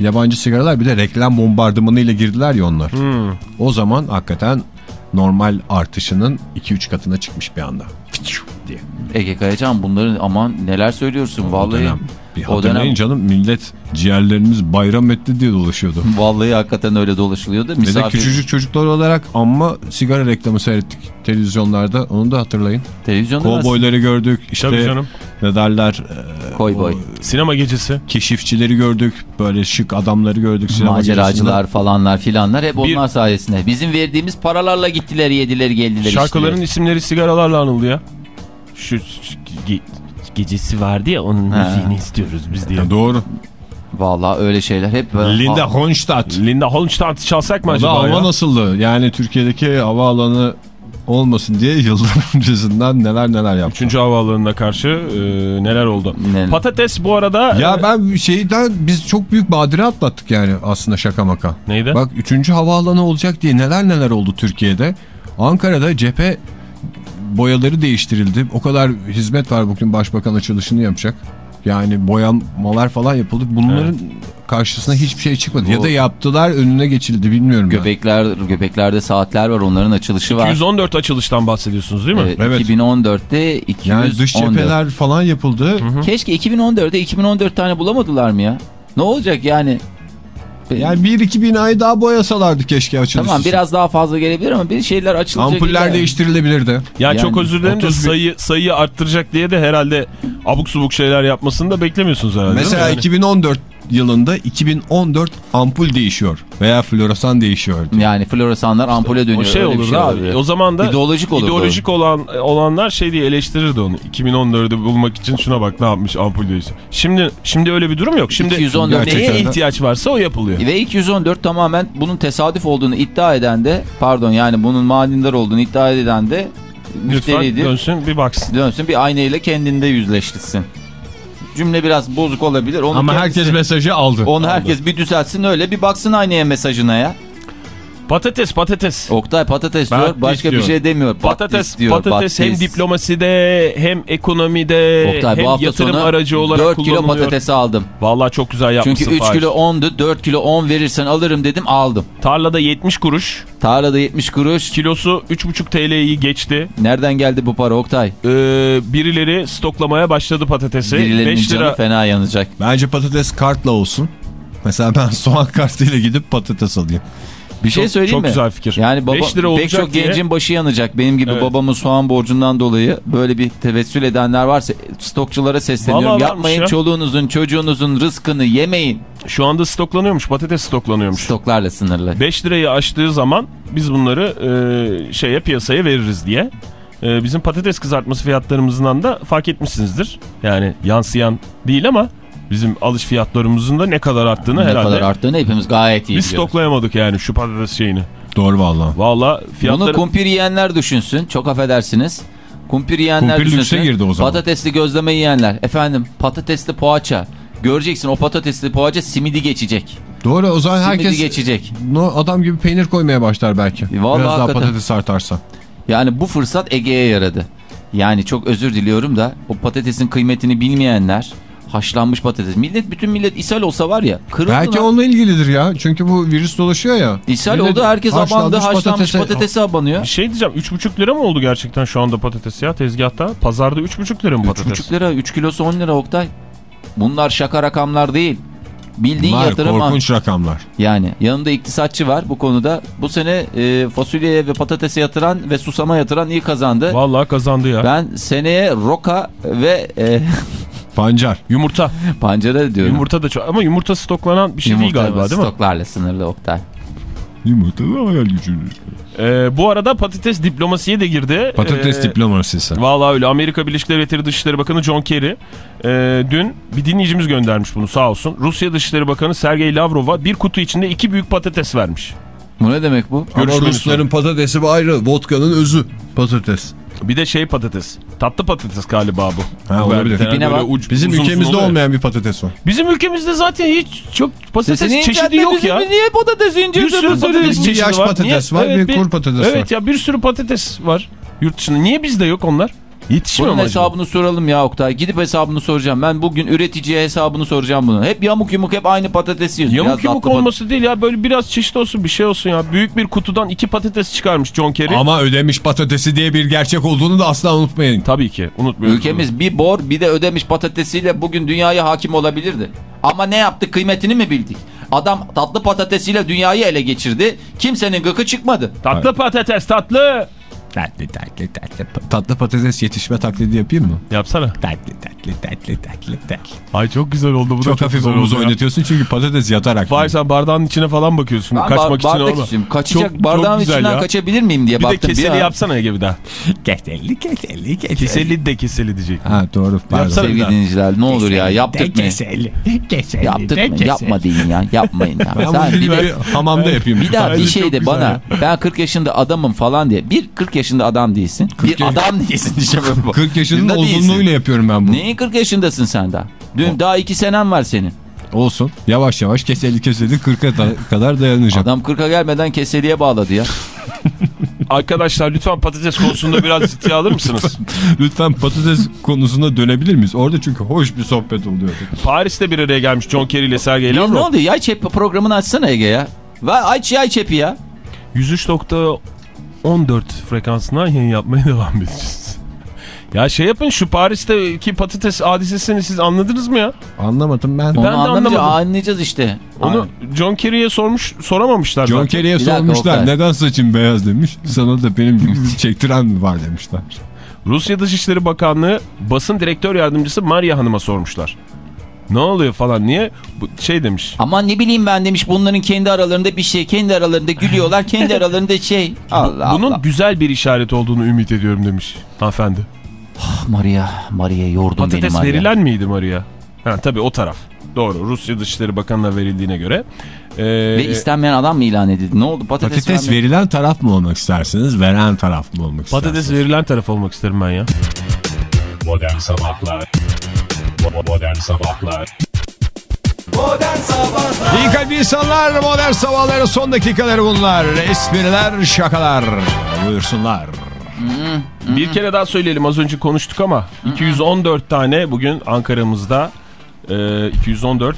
yabancı sigaralar bir de reklam bombardımanıyla girdiler ya onlar. Hmm. O zaman hakikaten normal artışının 2-3 katına çıkmış bir anda. Diye. Ege Kayacan bunların aman neler söylüyorsun O vallahi. dönem. Bir o hatırlayın dönem canım millet ciğerlerimiz bayram etti diye dolaşıyordu. vallahi hakikaten öyle dolaşılıyordu. Ve de Misafir küçücük çocuklar olarak amma sigara reklamı seyrettik televizyonlarda. Onu da hatırlayın. televizyonda nasıl? Kovboyları gördük. işte Tabii canım. ne derler e, Koy boy. Sinema gecesi. keşifçileri gördük. Böyle şık adamları gördük. sinema Maceracılar gecesinde. falanlar filanlar hep Bir- onlar sayesinde. Bizim verdiğimiz paralarla gittiler yediler geldiler Şarkıların içtiler. isimleri sigaralarla anıldı ya. Şu ge- gecesi vardı ya onun Ha. müziğini istiyoruz biz diye. Ya doğru. Vallahi öyle şeyler hep. Linda Honstadt. Linda Holmstadt çalsak mı O da acaba hava ya? nasıldı? Yani Türkiye'deki havaalanı olmasın diye yıllar öncesinden neler neler yaptı. Üçüncü havaalanına karşı e, neler oldu? Ne- Patates bu arada... Ya e, ben şeyden biz çok büyük badire atlattık yani aslında şaka maka. Neydi? Bak 3. havaalanı olacak diye neler neler oldu Türkiye'de. Ankara'da cephe boyaları değiştirildi. O kadar hizmet var bugün başbakan açılışını yapacak. Yani boyamalar falan yapıldı. Bunların karşısına hiçbir şey çıkmadı. Ya da yaptılar önüne geçildi bilmiyorum ben. Göbekler, göbeklerde saatler var onların açılışı var. 214 açılıştan bahsediyorsunuz değil mi? Evet, Evet. 2014'te 214. Yani dış cepheler falan yapıldı. Keşke 2014'te 2014 tane bulamadılar mı ya? Ne olacak yani? Yani bir iki binayı daha boyasalardı keşke açılış Tamam biraz daha fazla gelebilir ama bir şeyler açılacak. Ampuller değiştirilebilirdi. Ya Yani çok özür dilerim de 30 bin- sayı, sayıyı arttıracak diye de herhalde abuk subuk şeyler yapmasını da beklemiyorsunuz herhalde değil mi? Mesela Yani 2014 yılında 2014 ampul değişiyor veya floresan değişiyor. Yani floresanlar ampule dönüyor. o şey bir olurdu abi. O zaman da İdeolojik olurdu. ideolojik olan olanlar şey diye eleştirirdi onu. 2014'ü bulmak için şuna bak ne yapmış ampul değişti. Şimdi şimdi öyle bir durum yok. Şimdi 214 neye gerçekten ihtiyaç varsa o yapılıyor. Ve 214 tamamen bunun tesadüf olduğunu iddia eden de pardon yani bunun manidar olduğunu iddia eden de Lütfen müşteridir. dönsün bir baksın. Dönsün bir aynayla kendinde yüzleştirsin. Cümle biraz bozuk olabilir. Onu Ama kendisi- herkes mesajı aldı. Onu Aldı. herkes bir düzeltsin öyle bir baksın aynaya mesajına ya. Patates patates. Oktay patates Bat diyor başka diyor. bir şey demiyor. Patates, diyor. patates hem battis. diplomaside hem ekonomide Oktay hem bu hafta yatırım sonu aracı olarak 4 kilo patatesi aldım. Vallahi çok güzel yapmışsın Çünkü 3 Fahir. kilo 10'du 4 kilo 10 verirsen alırım dedim aldım. Tarlada 70 kuruş, Tarlada 70 kuruş. kilosu 3,5 TL'yi geçti. Nereden geldi bu para Oktay? Ee, birileri stoklamaya başladı patatesi. Birilerinin 5 canı lira fena yanacak. Bence patates kartla olsun. Mesela ben soğan kartıyla gidip patates alayım. Bir şey Çok- söyleyeyim çok mi? güzel fikir. Yani baba, lira pek olacak çok diye- gencin başı yanacak. Benim gibi Evet. babamın soğan borcundan dolayı böyle bir tevessül edenler varsa stokçulara sesleniyorum. Vallahi Yapmayın ya. çoluğunuzun çocuğunuzun rızkını yemeyin. Şu anda stoklanıyormuş patates stoklanıyormuş. Stoklarla sınırlı. 5 lirayı aştığı zaman biz bunları e, şeye piyasaya veririz diye. E, bizim patates kızartması fiyatlarımızdan da fark etmişsinizdir. Yani yansıyan değil ama bizim alış fiyatlarımızın da ne kadar arttığını ne herhalde kadar arttığını hepimiz gayet iyi biz biliyoruz. stoklayamadık yani şu patates şeyini. Doğru valla. Valla Bunu fiyatları... kumpir yiyenler düşünsün. Çok affedersiniz. Kumpir yiyenler Kumpir düşünsün. girdi o zaman. Patatesli gözleme yiyenler. Efendim patatesli poğaça. Göreceksin o patatesli poğaça simidi geçecek. Doğru o zaman Simidi herkes geçecek. no, adam gibi peynir koymaya başlar belki. Vallahi Biraz daha hakikaten. patates artarsa. Yani bu fırsat Ege'ye yaradı. Yani çok özür diliyorum da o patatesin kıymetini bilmeyenler haşlanmış patates. Millet bütün millet ishal olsa var ya kırıldı Belki lan. onunla ilgilidir ya. Çünkü bu virüs dolaşıyor ya. İshal Millet oldu herkes abandı haşlanmış haşlanmış patatese- patatesi abanıyor. Bir şey diyeceğim 3,5 lira mı oldu gerçekten şu anda patates ya tezgahta? Pazarda 3,5 lira mı patates? 3,5 lira 3 kilosu 10 lira Oktay. Bunlar şaka rakamlar değil. Bildiğin Bunlar yatırım korkunç rakamlar. Yani yanında iktisatçı var bu konuda. Bu sene e, fasulyeye ve patatese yatıran ve susama yatıran iyi kazandı. Vallahi kazandı ya. Ben seneye roka ve e, Pancar. Yumurta. pancara diyorum. Yumurta da çok ama yumurta stoklanan bir şey değil Yumurta galiba ve değil mi? Stoklarla sınırlı Oktay. Yumurtalı hayal gücünü. Ee, bu arada patates diplomasiye de girdi. Patates Ee, diplomasisi. Vallahi öyle. Amerika Birleşik Devletleri Dışişleri Bakanı John Kerry e, dün bir dinleyicimiz göndermiş bunu sağ olsun. Rusya Dışişleri Bakanı Sergey Lavrov'a bir kutu içinde iki büyük patates vermiş. Bu ne demek bu? Ama Görüşmeni Rusların patatesi bir ayrı. Vodka'nın özü. Patates. Bir de şey patates. Tatlı patates galiba bu. Ha, olabilir. bak. uç- Bizim ülkemizde oluyor. olmayan bir patates o. Bizim ülkemizde zaten hiç çok patates Sesini çeşidi yok bizim ya. Niye patates Bir inceltme? sürü patates Bir çeşidi yaş var. patates Niye? var, bir kur patates Evet ya bir sürü patates var yurt dışında. Niye bizde yok onlar? Yetişmiyor Bunun acaba? hesabını soralım ya Oktay. Gidip hesabını soracağım. Ben bugün üreticiye hesabını soracağım bunu. Hep yamuk yumuk hep aynı patatesi yiyoruz. Yamuk Biraz yumuk olması değil ya böyle biraz çeşit olsun bir şey olsun ya. Büyük bir kutudan iki patates çıkarmış John Kerry. Ama ödemiş patatesi diye bir gerçek olduğunu da asla unutmayın. Tabii ki unutmuyoruz. Ülkemiz bir bor bir de ödemiş patatesiyle bugün dünyaya hakim olabilirdi. Ama ne yaptık kıymetini mi bildik? Adam tatlı patatesiyle dünyayı ele geçirdi. Kimsenin gıkı çıkmadı. Tatlı patates tatlı. Tatlı tatlı tatlı. Tatlı patates yetişme taklidi yapayım mı? Yapsana. Tatlı tatlı tatlı tatlı tatlı. Ay çok güzel oldu bu Çok, hafif omuz oynatıyorsun çünkü patates yatarak. Fahir sen bardağın içine falan bakıyorsun. Ben Kaçmak için istiyorum. Kaçacak Çok- çok bardağın güzel içinden ya. kaçabilir miyim diye Bir de baktım. keseli an. yapsana Ege bir daha. Keseli keseli keseli. Keseli de keseli diyecek. Ha doğru pardon. Yapsana. Sevgili dinleyiciler ne olur ya yaptırtmayın. Keseli. Keseli. Yaptırtmayın yapma deyin ya yapmayın ya. Sen bir bir de- hamamda yapayım. Bir daha bir şey çok de bana ben 40 yaşında adamım falan diye. Bir 40 yaşında adam değilsin. Bir yaş- adam değilsin diyeceğim. 40 yaşının olgunluğuyla yapıyorum ben bunu. Neyin 40 yaşındasın sen daha? Dün daha 2 senen var senin. Olsun. Yavaş yavaş keseli keseli 40'a da- kadar dayanacağım. Adam 40'a gelmeden keseliye bağladı ya. Arkadaşlar lütfen patates konusunda biraz ciddiye alır mısınız? Lütfen patates konusuna dönebilir miyiz? Orada çünkü hoş bir sohbet oluyor. Paris'te bir araya gelmiş John Kerry ile Sergey Ya ne Lavrov. oldu? Yay çepi programını açsana Ege ya. Ve aç yay çepi ya. 103.14 frekansından yayın yapmaya devam edeceğiz. Ya şey yapın şu Paris'teki patates hadisesini siz anladınız mı ya? Anlamadım ben. Onu de anlamadım. anlayacağız işte. Onu John Kerry'e sormuş soramamışlar John. Kerry'e dakika, sormuşlar Oktay. neden saçın beyaz demiş. Sana da benim gibi çektiren mi var demişler. Rusya Dışişleri Bakanlığı basın direktör yardımcısı Maria Hanım'a sormuşlar. Ne oluyor falan niye? Bu şey demiş. Aman ne bileyim ben demiş bunların kendi aralarında bir şey. Kendi aralarında gülüyorlar. kendi aralarında şey. Allah Bunun Allah. güzel bir işaret olduğunu ümit ediyorum demiş hanımefendi. Maria, Maria yordun beni Patates Maria. verilen miydi Maria? Ha tabii o taraf. Doğru. Rusya Dışişleri Bakanı'na verildiğine göre. Ee, Ve istenmeyen adam mı ilan edildi? Ne oldu? Patates, Patates verilen taraf mı olmak istersiniz, veren taraf mı olmak patates istersiniz? verilen taraf olmak isterim ben ya. Modern Sabahlar Modern Sabahlar Modern Sabahlar İyi kalp insanlar, modern sabahların son dakikaları bunlar. Espriler, şakalar. Buyursunlar. Bir kere daha söyleyelim az önce konuştuk ama 214 tane bugün Ankara'mızda e, 214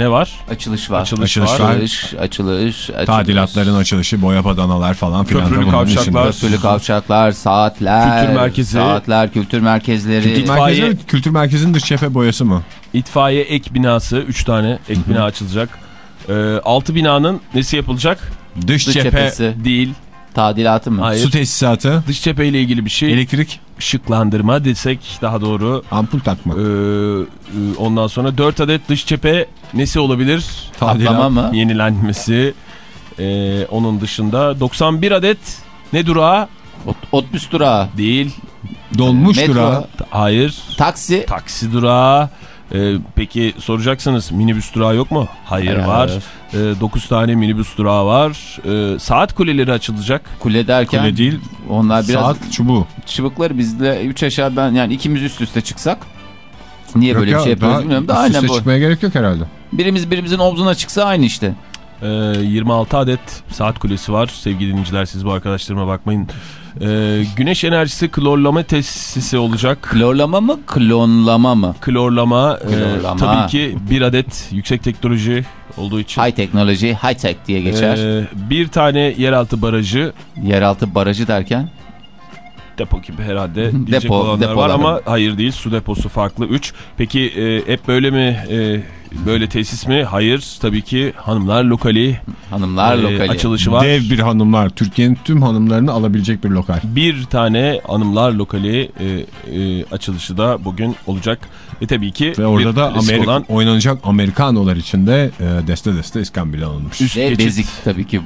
ne var? Açılış var. Açılış var. Açılış, açılış, açılış. Tadilatların açılışı, boya badanalar falan filan. Köprülü kavşaklar. Köprülü kavşaklar, saatler. Kültür merkezi. Saatler, kültür merkezleri. Kültür, İtfaiye- merkezi, kültür merkezinin dış cephe boyası mı? İtfaiye ek binası 3 tane ek bina açılacak. Ee, altı binanın nesi yapılacak? Dış, Dış cephe, cephesi. Değil. Tadilatı mı? Hayır. su tesisatı, Dış cephe ile ilgili bir şey. elektrik, Işıklandırma desek daha doğru. ampul takmak. Ee, e, ondan sonra 4 adet dış cephe nesi olabilir? Kaplama mı? Yenilenmesi. Ee, onun dışında 91 adet ne durağı? Ot, otobüs durağı. Değil. Dolmuş Metro. durağı. Hayır. Taksi. Taksi durağı. Ee, peki soracaksınız minibüs durağı yok mu? Hayır Hayır. var. 9 tane minibüs durağı var. Ee, saat kuleleri açılacak. Kule derken Kule değil, onlar biraz saat çubuğu. çıbıkları bizle 3 aşağı ben yani ikimiz üst üste çıksak niye böyle Yok bir şey ya, yapıyoruz daha bilmiyorum da üst aynen üste bu. çıkmaya gerek yok herhalde. Birimiz birimizin omzuna çıksa aynı işte. Ee, 26 adet saat kulesi var. Sevgili dinleyiciler siz bu arkadaşlarıma bakmayın. Ee, güneş enerjisi klorlama tesisi olacak. Klorlama mı klonlama mı? Klorlama, e, Klorlama. tabii ki bir adet yüksek teknoloji olduğu için. High teknoloji, high tech diye geçer. Ee, bir tane yeraltı barajı Yeraltı barajı derken depo gibi herhalde diyecek Depo, olanlar var depolar. ama hayır değil su deposu farklı 3. Peki e, hep böyle mi e, böyle tesis mi? Hayır tabii ki hanımlar lokali, hanımlar e, lokali. açılışı var. Dev bir hanımlar. Türkiye'nin tüm hanımlarını alabilecek bir lokal. Bir tane hanımlar lokali e, e, açılışı da bugün olacak. Ve tabii ki Ve orada da Amerika, olan oynanacak Amerikanolar için de e, deste deste iskambil alınmış. üst Ve geçit. bezik tabii ki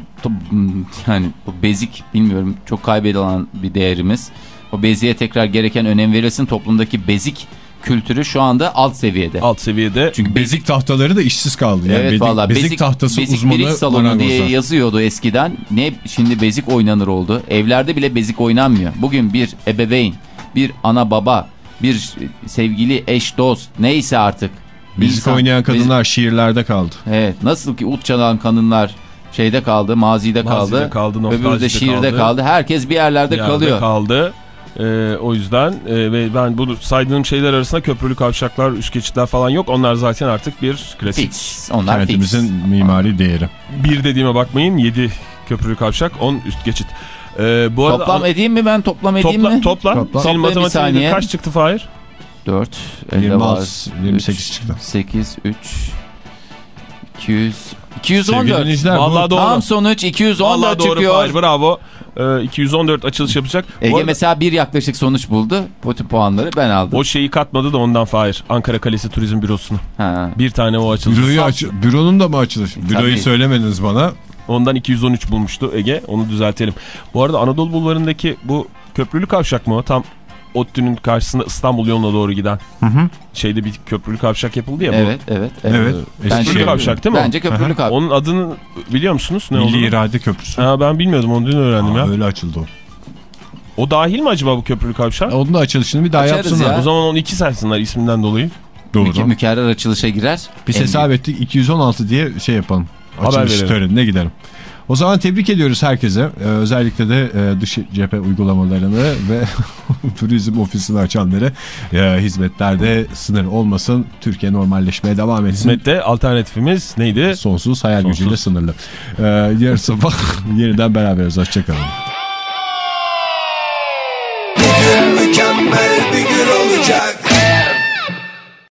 yani bu bezik bilmiyorum çok kaybedilen bir değerimiz. O beziğe tekrar gereken önem verilsin. Toplumdaki bezik kültürü şu anda alt seviyede. alt seviyede. Çünkü Bezik tahtaları da işsiz kaldı. Yani Evet bezik, bezik, bezik, tahtası bezik uzmanı biriç salonu marangozlar. diye yazıyordu eskiden. Ne şimdi bezik oynanır oldu. Evlerde bile bezik oynanmıyor. Bugün bir ebeveyn, bir ana baba, bir sevgili eş dost neyse artık. Bezik İnsan- oynayan bezik- kadınlar şiirlerde kaldı. Evet nasıl ki ut çalan kadınlar şeyde kaldı, mazide kaldı. Mazide kaldı, öbürü de şiirde kaldı. kaldı. Herkes bir yerlerde yerde kalıyor. kaldı. E, o yüzden e, ve ben bu saydığım şeyler arasında köprülü kavşaklar, üst geçitler falan yok. Onlar zaten artık bir klasik. Fix. Onlar fix. Kentimizin mimari değeri. Bir dediğime bakmayın 7 köprülü kavşak 10 üst geçit. Ee, bu arada Toplam edeyim mi ben toplam edeyim topla, mi? topla. Topla. Senin matematiğinde kaç çıktı Fahir? 4, elde 26, var. 28 çıktı. 8, 3, 200, Sevgili 214. dinleyiciler Vallahi doğru. Tam sonuç 214 Vallahi doğru çıkıyor. Fahir bravo. Ee, 214 açılış yapacak. Bu Ege arada mesela bir yaklaşık sonuç buldu. Bütün puanları ben aldım. o şeyi katmadı da ondan Fahir. Ankara Kalesi Turizm Bürosunu. Ha. Bir tane o açılış. Büroyu aç büronun da mı açılış? Büroyu Tabii. söylemediniz bana. Ondan 213 bulmuştu Ege. Onu düzeltelim. Bu arada Anadolu Bulvarı'ndaki bu köprülü kavşak mı o? Tam ODTÜ'nün karşısında İstanbul yoluna doğru giden. Şeyde bir köprülü kavşak yapıldı ya. bu. Evet, evet, evet. Evet. Bence. Köprülü kavşak değil mi bence köprülü kavşak. Onun adını biliyor musunuz? Ne Milli olduğunu? İrade Köprüsü. Ha, ben bilmiyordum onu dün öğrendim Aa, ya. Öyle açıldı o. O dahil mi acaba bu köprülü kavşak? Onun da açılışını bir daha Açarız yapsınlar. ya. O zaman onu iki saysınlar isminden dolayı. Doğru. Müke- mükerrer açılışa girer. Biz hesap ettik 216 diye şey yapalım. Haber Açılış törenine gidelim. O zaman tebrik ediyoruz herkese. Ee, özellikle de e, dış cephe uygulamalarını ve turizm ofisini açanları e, hizmetlerde sınır olmasın. Türkiye normalleşmeye devam etsin. Hizmette alternatifimiz neydi? Sonsuz hayal Sonsuz. gücüyle sınırlı. Ee, yarın sabah yeniden beraberiz. Hoşçakalın. Mükemmel bir gün olacak